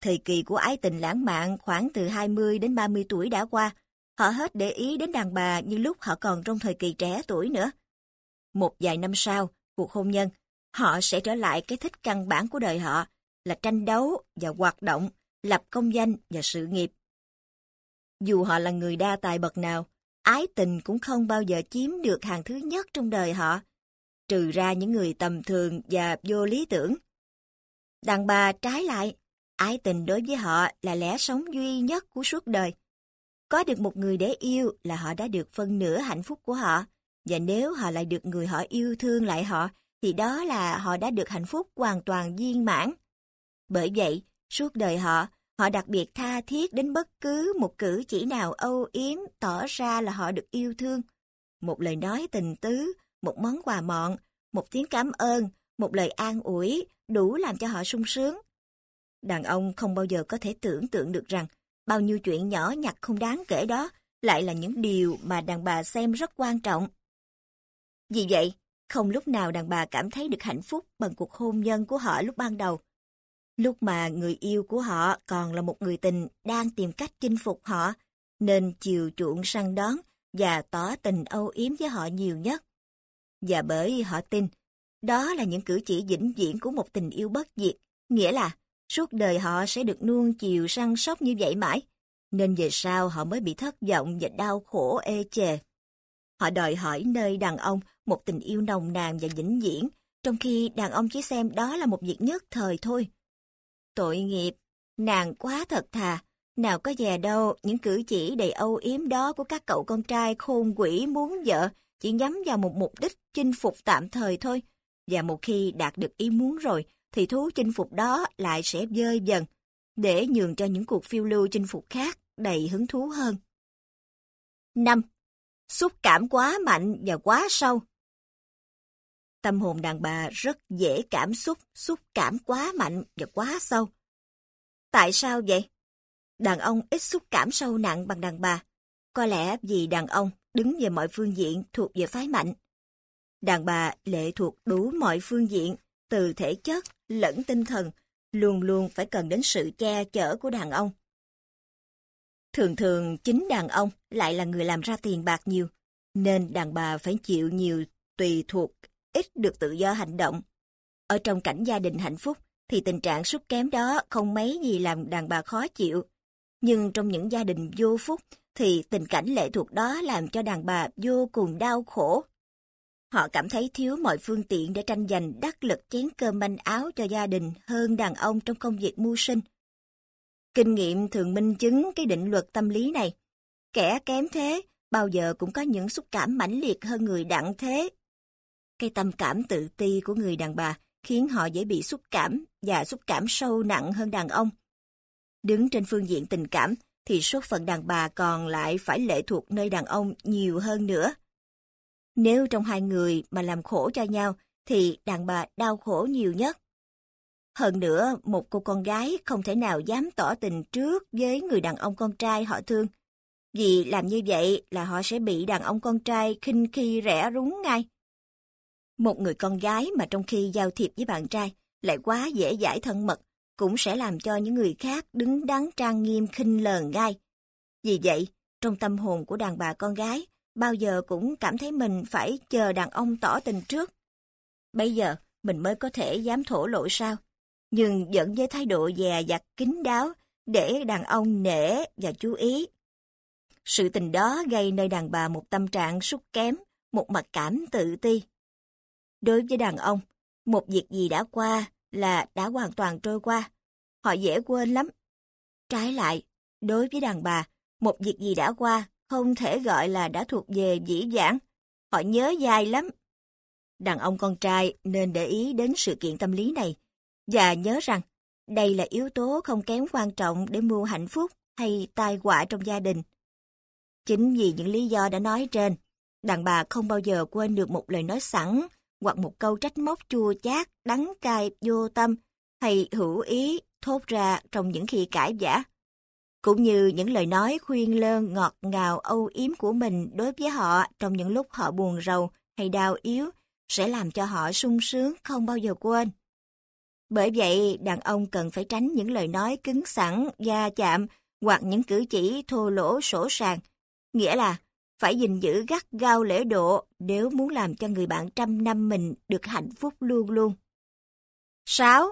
[SPEAKER 1] Thời kỳ của ái tình lãng mạn khoảng từ 20 đến 30 tuổi đã qua, họ hết để ý đến đàn bà như lúc họ còn trong thời kỳ trẻ tuổi nữa. Một vài năm sau, cuộc hôn nhân, họ sẽ trở lại cái thích căn bản của đời họ là tranh đấu và hoạt động, lập công danh và sự nghiệp. Dù họ là người đa tài bậc nào, ái tình cũng không bao giờ chiếm được hàng thứ nhất trong đời họ, trừ ra những người tầm thường và vô lý tưởng. Đàn bà trái lại, ái tình đối với họ là lẽ sống duy nhất của suốt đời. Có được một người để yêu là họ đã được phân nửa hạnh phúc của họ, và nếu họ lại được người họ yêu thương lại họ, thì đó là họ đã được hạnh phúc hoàn toàn viên mãn. Bởi vậy, suốt đời họ, họ đặc biệt tha thiết đến bất cứ một cử chỉ nào âu yếm tỏ ra là họ được yêu thương. Một lời nói tình tứ, một món quà mọn, một tiếng cảm ơn, một lời an ủi, đủ làm cho họ sung sướng. Đàn ông không bao giờ có thể tưởng tượng được rằng bao nhiêu chuyện nhỏ nhặt không đáng kể đó lại là những điều mà đàn bà xem rất quan trọng. Vì vậy, không lúc nào đàn bà cảm thấy được hạnh phúc bằng cuộc hôn nhân của họ lúc ban đầu. Lúc mà người yêu của họ còn là một người tình đang tìm cách chinh phục họ, nên chiều chuộng săn đón và tỏ tình âu yếm với họ nhiều nhất. Và bởi họ tin, đó là những cử chỉ vĩnh viễn của một tình yêu bất diệt, nghĩa là suốt đời họ sẽ được nuông chiều săn sóc như vậy mãi, nên về sau họ mới bị thất vọng và đau khổ ê chề. Họ đòi hỏi nơi đàn ông một tình yêu nồng nàn và vĩnh viễn, trong khi đàn ông chỉ xem đó là một việc nhất thời thôi. Tội nghiệp, nàng quá thật thà, nào có dè đâu những cử chỉ đầy âu yếm đó của các cậu con trai khôn quỷ muốn vợ chỉ nhắm vào một mục đích chinh phục tạm thời thôi. Và một khi đạt được ý muốn rồi, thì thú chinh phục đó lại sẽ dơi dần, để nhường cho những cuộc phiêu lưu chinh phục khác đầy hứng thú hơn. 5. Xúc cảm quá mạnh và quá sâu Tâm hồn đàn bà rất dễ cảm xúc, xúc cảm quá mạnh và quá sâu. Tại sao vậy? Đàn ông ít xúc cảm sâu nặng bằng đàn bà. Có lẽ vì đàn ông đứng về mọi phương diện thuộc về phái mạnh. Đàn bà lệ thuộc đủ mọi phương diện, từ thể chất lẫn tinh thần, luôn luôn phải cần đến sự che chở của đàn ông. Thường thường chính đàn ông lại là người làm ra tiền bạc nhiều, nên đàn bà phải chịu nhiều tùy thuộc ít được tự do hành động. Ở trong cảnh gia đình hạnh phúc, thì tình trạng sút kém đó không mấy gì làm đàn bà khó chịu. Nhưng trong những gia đình vô phúc, thì tình cảnh lệ thuộc đó làm cho đàn bà vô cùng đau khổ. Họ cảm thấy thiếu mọi phương tiện để tranh giành đắc lực chén cơm manh áo cho gia đình hơn đàn ông trong công việc mưu sinh. Kinh nghiệm thường minh chứng cái định luật tâm lý này. Kẻ kém thế, bao giờ cũng có những xúc cảm mãnh liệt hơn người đặng thế. Cái tâm cảm tự ti của người đàn bà khiến họ dễ bị xúc cảm và xúc cảm sâu nặng hơn đàn ông. Đứng trên phương diện tình cảm, thì số phận đàn bà còn lại phải lệ thuộc nơi đàn ông nhiều hơn nữa. Nếu trong hai người mà làm khổ cho nhau, thì đàn bà đau khổ nhiều nhất. Hơn nữa, một cô con gái không thể nào dám tỏ tình trước với người đàn ông con trai họ thương. Vì làm như vậy là họ sẽ bị đàn ông con trai khinh khi rẻ rúng ngay. Một người con gái mà trong khi giao thiệp với bạn trai lại quá dễ dãi thân mật, cũng sẽ làm cho những người khác đứng đắn trang nghiêm khinh lờn gai. Vì vậy, trong tâm hồn của đàn bà con gái, bao giờ cũng cảm thấy mình phải chờ đàn ông tỏ tình trước. Bây giờ, mình mới có thể dám thổ lộ sao, nhưng vẫn với thái độ dè dặt kín đáo để đàn ông nể và chú ý. Sự tình đó gây nơi đàn bà một tâm trạng sút kém, một mặc cảm tự ti. Đối với đàn ông, một việc gì đã qua là đã hoàn toàn trôi qua. Họ dễ quên lắm. Trái lại, đối với đàn bà, một việc gì đã qua không thể gọi là đã thuộc về dĩ dãn. Họ nhớ dài lắm. Đàn ông con trai nên để ý đến sự kiện tâm lý này và nhớ rằng đây là yếu tố không kém quan trọng để mua hạnh phúc hay tai họa trong gia đình. Chính vì những lý do đã nói trên, đàn bà không bao giờ quên được một lời nói sẵn hoặc một câu trách móc chua chát, đắng cay, vô tâm hay hữu ý thốt ra trong những khi cãi vã. Cũng như những lời nói khuyên lơn ngọt ngào âu yếm của mình đối với họ trong những lúc họ buồn rầu hay đau yếu sẽ làm cho họ sung sướng không bao giờ quên. Bởi vậy, đàn ông cần phải tránh những lời nói cứng sẵn, da chạm hoặc những cử chỉ thô lỗ sổ sàng. Nghĩa là phải gìn giữ gắt gao lễ độ nếu muốn làm cho người bạn trăm năm mình được hạnh phúc luôn luôn. 6.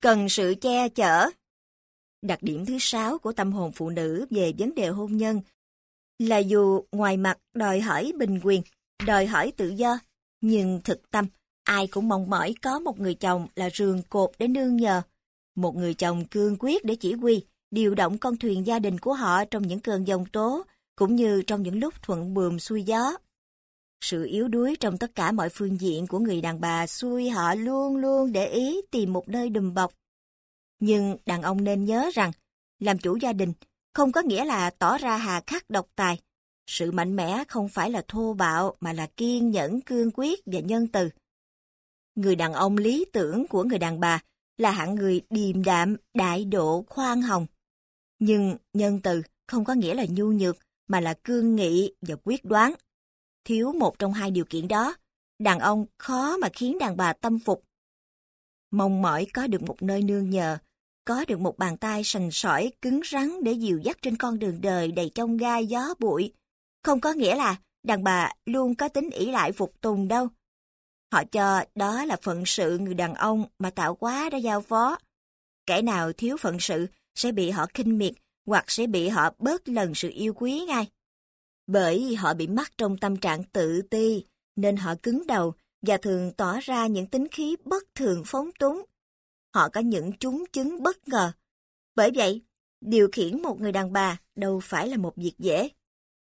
[SPEAKER 1] Cần sự che chở Đặc điểm thứ sáu của tâm hồn phụ nữ về vấn đề hôn nhân là dù ngoài mặt đòi hỏi bình quyền, đòi hỏi tự do, nhưng thực tâm, ai cũng mong mỏi có một người chồng là rường cột để nương nhờ, một người chồng cương quyết để chỉ huy, điều động con thuyền gia đình của họ trong những cơn giông tố, cũng như trong những lúc thuận buồm xuôi gió. Sự yếu đuối trong tất cả mọi phương diện của người đàn bà xui họ luôn luôn để ý tìm một nơi đùm bọc. Nhưng đàn ông nên nhớ rằng, làm chủ gia đình không có nghĩa là tỏ ra hà khắc độc tài. Sự mạnh mẽ không phải là thô bạo mà là kiên nhẫn, cương quyết và nhân từ. Người đàn ông lý tưởng của người đàn bà là hạng người điềm đạm, đại độ, khoan hồng. Nhưng nhân từ không có nghĩa là nhu nhược, mà là cương nghị và quyết đoán. Thiếu một trong hai điều kiện đó, đàn ông khó mà khiến đàn bà tâm phục. Mong mỏi có được một nơi nương nhờ, có được một bàn tay sành sỏi cứng rắn để dìu dắt trên con đường đời đầy trong gai gió bụi. Không có nghĩa là đàn bà luôn có tính ỷ lại phục tùng đâu. Họ cho đó là phận sự người đàn ông mà tạo quá đã giao phó. Kẻ nào thiếu phận sự sẽ bị họ khinh miệt hoặc sẽ bị họ bớt lần sự yêu quý ngay. Bởi họ bị mắc trong tâm trạng tự ti, nên họ cứng đầu và thường tỏ ra những tính khí bất thường phóng túng. Họ có những trúng chứng bất ngờ. Bởi vậy, điều khiển một người đàn bà đâu phải là một việc dễ.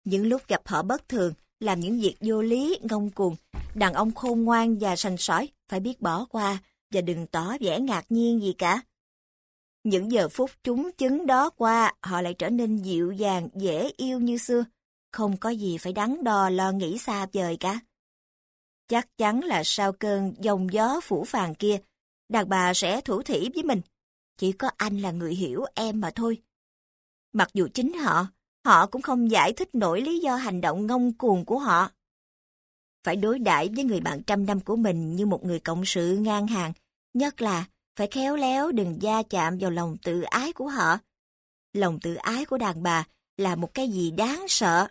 [SPEAKER 1] Những lúc gặp họ bất thường, làm những việc vô lý, ngông cuồng, đàn ông khôn ngoan và sành sỏi phải biết bỏ qua và đừng tỏ vẻ ngạc nhiên gì cả. Những giờ phút chúng chứng đó qua, họ lại trở nên dịu dàng, dễ yêu như xưa. Không có gì phải đắn đo lo nghĩ xa vời cả. Chắc chắn là sau cơn dòng gió phủ phàng kia, đàn bà sẽ thủ thỉ với mình. Chỉ có anh là người hiểu em mà thôi. Mặc dù chính họ, họ cũng không giải thích nổi lý do hành động ngông cuồng của họ. Phải đối đãi với người bạn trăm năm của mình như một người cộng sự ngang hàng, nhất là phải khéo léo đừng da chạm vào lòng tự ái của họ. Lòng tự ái của đàn bà là một cái gì đáng sợ.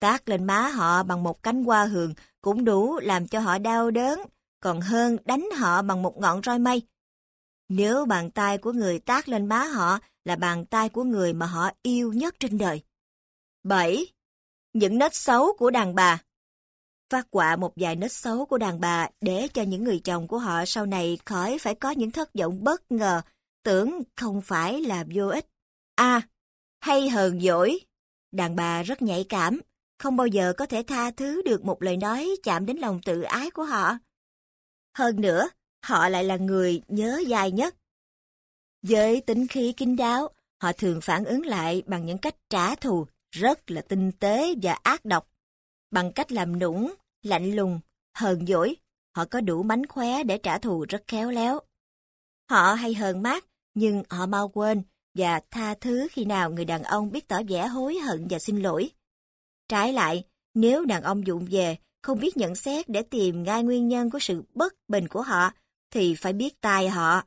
[SPEAKER 1] Tát lên má họ bằng một cánh hoa hường cũng đủ làm cho họ đau đớn, còn hơn đánh họ bằng một ngọn roi mây. Nếu bàn tay của người tát lên má họ là bàn tay của người mà họ yêu nhất trên đời. 7. Những nết xấu của đàn bà phát quạ một vài nết xấu của đàn bà để cho những người chồng của họ sau này khỏi phải có những thất vọng bất ngờ, tưởng không phải là vô ích. A. hay hờn dỗi. Đàn bà rất nhạy cảm, không bao giờ có thể tha thứ được một lời nói chạm đến lòng tự ái của họ. Hơn nữa, họ lại là người nhớ dài nhất. Với tính khí kín đáo, họ thường phản ứng lại bằng những cách trả thù rất là tinh tế và ác độc. Bằng cách làm nũng, lạnh lùng, hờn dỗi, họ có đủ mánh khóe để trả thù rất khéo léo. Họ hay hờn mát, nhưng họ mau quên và tha thứ khi nào người đàn ông biết tỏ vẻ hối hận và xin lỗi. Trái lại, nếu đàn ông dụng về, không biết nhận xét để tìm ngay nguyên nhân của sự bất bình của họ, thì phải biết tai họ.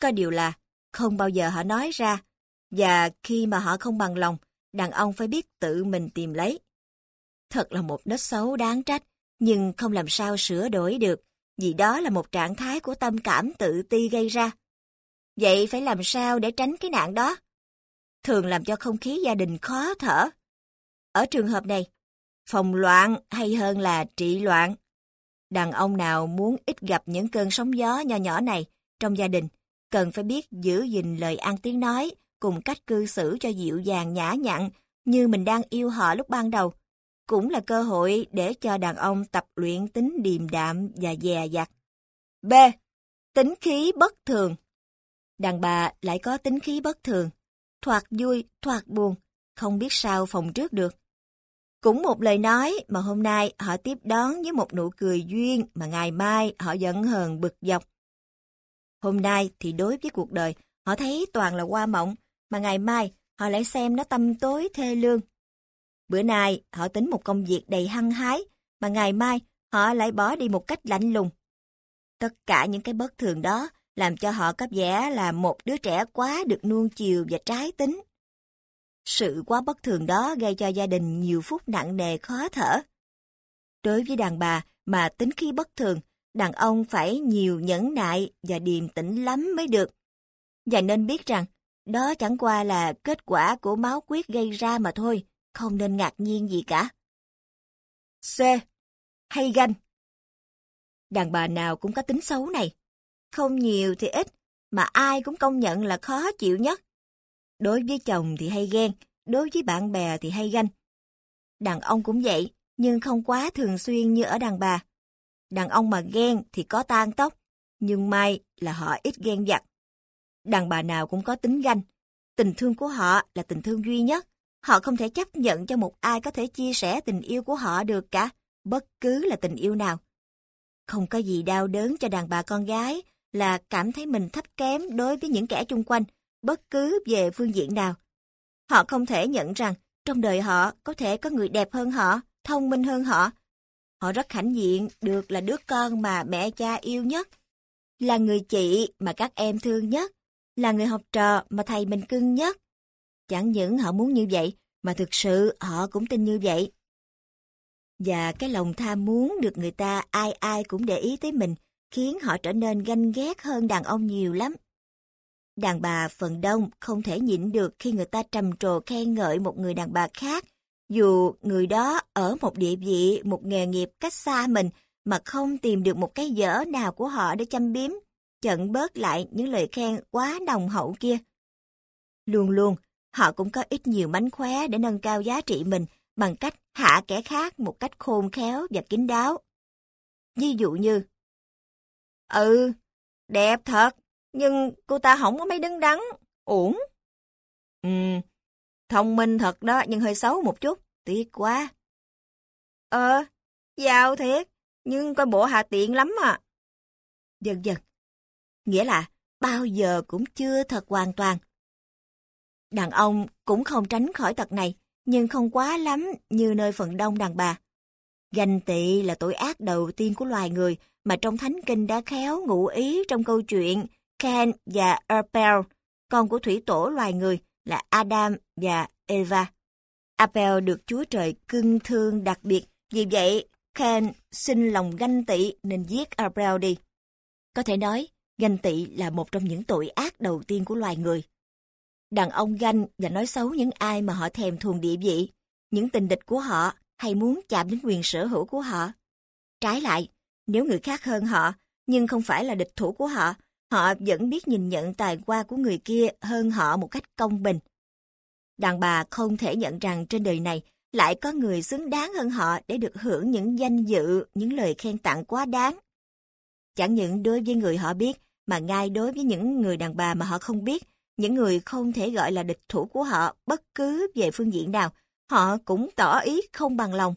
[SPEAKER 1] Có điều là, không bao giờ họ nói ra, và khi mà họ không bằng lòng, đàn ông phải biết tự mình tìm lấy. Thật là một nết xấu đáng trách, nhưng không làm sao sửa đổi được, vì đó là một trạng thái của tâm cảm tự ti gây ra. Vậy phải làm sao để tránh cái nạn đó? Thường làm cho không khí gia đình khó thở. Ở trường hợp này, phòng loạn hay hơn là trị loạn. Đàn ông nào muốn ít gặp những cơn sóng gió nhỏ nhỏ này trong gia đình, cần phải biết giữ gìn lời ăn tiếng nói cùng cách cư xử cho dịu dàng nhã nhặn như mình đang yêu họ lúc ban đầu. Cũng là cơ hội để cho đàn ông tập luyện tính điềm đạm và dè dặt. B. Tính khí bất thường Đàn bà lại có tính khí bất thường, thoạt vui, thoạt buồn, không biết sao phòng trước được. Cũng một lời nói mà hôm nay họ tiếp đón với một nụ cười duyên mà ngày mai họ giận hờn bực dọc. Hôm nay thì đối với cuộc đời, họ thấy toàn là qua mộng, mà ngày mai họ lại xem nó tâm tối thê lương. Bữa nay họ tính một công việc đầy hăng hái, mà ngày mai họ lại bỏ đi một cách lạnh lùng. Tất cả những cái bất thường đó làm cho họ cấp vẻ là một đứa trẻ quá được nuông chiều và trái tính. Sự quá bất thường đó gây cho gia đình nhiều phút nặng nề khó thở. Đối với đàn bà mà tính khí bất thường, đàn ông phải nhiều nhẫn nại và điềm tĩnh lắm mới được. Và nên biết rằng, đó chẳng qua là kết quả của máu quyết gây ra mà thôi, không nên ngạc nhiên gì cả. C. Hay ganh Đàn bà nào cũng có tính xấu này. Không nhiều thì ít, mà ai cũng công nhận là khó chịu nhất. Đối với chồng thì hay ghen, đối với bạn bè thì hay ganh. Đàn ông cũng vậy, nhưng không quá thường xuyên như ở đàn bà. Đàn ông mà ghen thì có tan tóc, nhưng may là họ ít ghen giặt. Đàn bà nào cũng có tính ganh. Tình thương của họ là tình thương duy nhất. Họ không thể chấp nhận cho một ai có thể chia sẻ tình yêu của họ được cả, bất cứ là tình yêu nào. Không có gì đau đớn cho đàn bà con gái là cảm thấy mình thấp kém đối với những kẻ chung quanh, bất cứ về phương diện nào. Họ không thể nhận rằng trong đời họ có thể có người đẹp hơn họ, thông minh hơn họ. Họ rất hãnh diện được là đứa con mà mẹ cha yêu nhất, là người chị mà các em thương nhất, là người học trò mà thầy mình cưng nhất. Chẳng những họ muốn như vậy, mà thực sự họ cũng tin như vậy. Và cái lòng tham muốn được người ta ai ai cũng để ý tới mình khiến họ trở nên ganh ghét hơn đàn ông nhiều lắm. Đàn bà phần đông không thể nhịn được khi người ta trầm trồ khen ngợi một người đàn bà khác, dù người đó ở một địa vị, một nghề nghiệp cách xa mình mà không tìm được một cái dở nào của họ để chăm biếm, chận bớt lại những lời khen quá nồng hậu kia. Luôn luôn, họ cũng có ít nhiều mánh khóe để nâng cao giá trị mình bằng cách hạ kẻ khác một cách khôn khéo và kín đáo. Ví dụ như, Ừ, đẹp thật, nhưng cô ta không có mấy đứng đắn, uổng Ừ, thông minh thật đó, nhưng hơi xấu một chút, tiếc quá. Ờ, giàu thiệt, nhưng coi bộ hà tiện lắm à. Dần dần, nghĩa là bao giờ cũng chưa thật hoàn toàn. Đàn ông cũng không tránh khỏi tật này, nhưng không quá lắm như nơi phần đông đàn bà. Ganh tị là tội ác đầu tiên của loài người mà trong thánh kinh đã khéo ngụ ý trong câu chuyện Cain và Abel, con của thủy tổ loài người là Adam và Eva. Abel được Chúa Trời cưng thương đặc biệt, vì vậy Cain sinh lòng ganh tị nên giết Abel đi. Có thể nói, ganh tị là một trong những tội ác đầu tiên của loài người. Đàn ông ganh và nói xấu những ai mà họ thèm thuồng địa vị, những tình địch của họ hay muốn chạm đến quyền sở hữu của họ. Trái lại, nếu người khác hơn họ, nhưng không phải là địch thủ của họ, họ vẫn biết nhìn nhận tài qua của người kia hơn họ một cách công bình. Đàn bà không thể nhận rằng trên đời này lại có người xứng đáng hơn họ để được hưởng những danh dự, những lời khen tặng quá đáng. Chẳng những đối với người họ biết, mà ngay đối với những người đàn bà mà họ không biết, những người không thể gọi là địch thủ của họ bất cứ về phương diện nào, họ cũng tỏ ý không bằng lòng.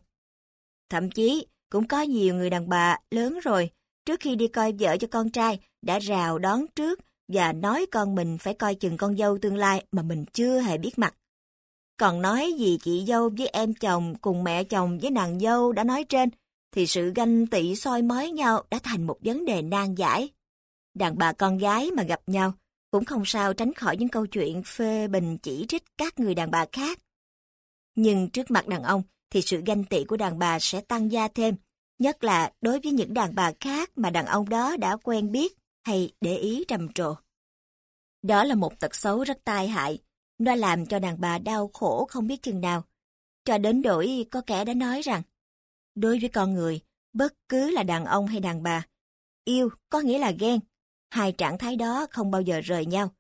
[SPEAKER 1] Thậm chí, cũng có nhiều người đàn bà lớn rồi, trước khi đi coi vợ cho con trai, đã rào đón trước và nói con mình phải coi chừng con dâu tương lai mà mình chưa hề biết mặt. Còn nói gì chị dâu với em chồng cùng mẹ chồng với nàng dâu đã nói trên, thì sự ganh tị soi mói nhau đã thành một vấn đề nan giải. Đàn bà con gái mà gặp nhau, cũng không sao tránh khỏi những câu chuyện phê bình chỉ trích các người đàn bà khác. Nhưng trước mặt đàn ông thì sự ganh tị của đàn bà sẽ tăng gia thêm, nhất là đối với những đàn bà khác mà đàn ông đó đã quen biết hay để ý trầm trồ. Đó là một tật xấu rất tai hại, nó làm cho đàn bà đau khổ không biết chừng nào. Cho đến đổi có kẻ đã nói rằng, đối với con người, bất cứ là đàn ông hay đàn bà, yêu có nghĩa là ghen. Hai trạng thái đó không bao giờ rời nhau.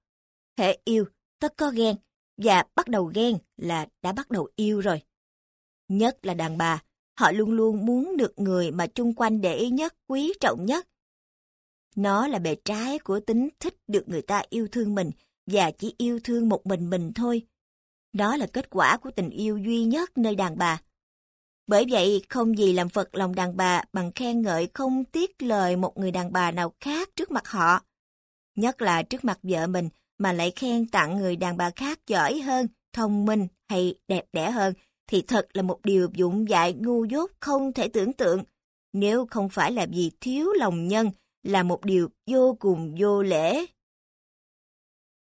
[SPEAKER 1] Hệ yêu, tất có ghen, và bắt đầu ghen là đã bắt đầu yêu rồi. Nhất là đàn bà, họ luôn luôn muốn được người mà chung quanh để ý nhất, quý trọng nhất. Nó là bề trái của tính thích được người ta yêu thương mình và chỉ yêu thương một mình mình thôi. Đó là kết quả của tình yêu duy nhất nơi đàn bà. Bởi vậy, không gì làm phật lòng đàn bà bằng khen ngợi không tiếc lời một người đàn bà nào khác trước mặt họ. Nhất là trước mặt vợ mình mà lại khen tặng người đàn bà khác giỏi hơn, thông minh hay đẹp đẽ hơn, thì thật là một điều dụng dại ngu dốt không thể tưởng tượng. Nếu không phải là vì thiếu lòng nhân, là một điều vô cùng vô lễ.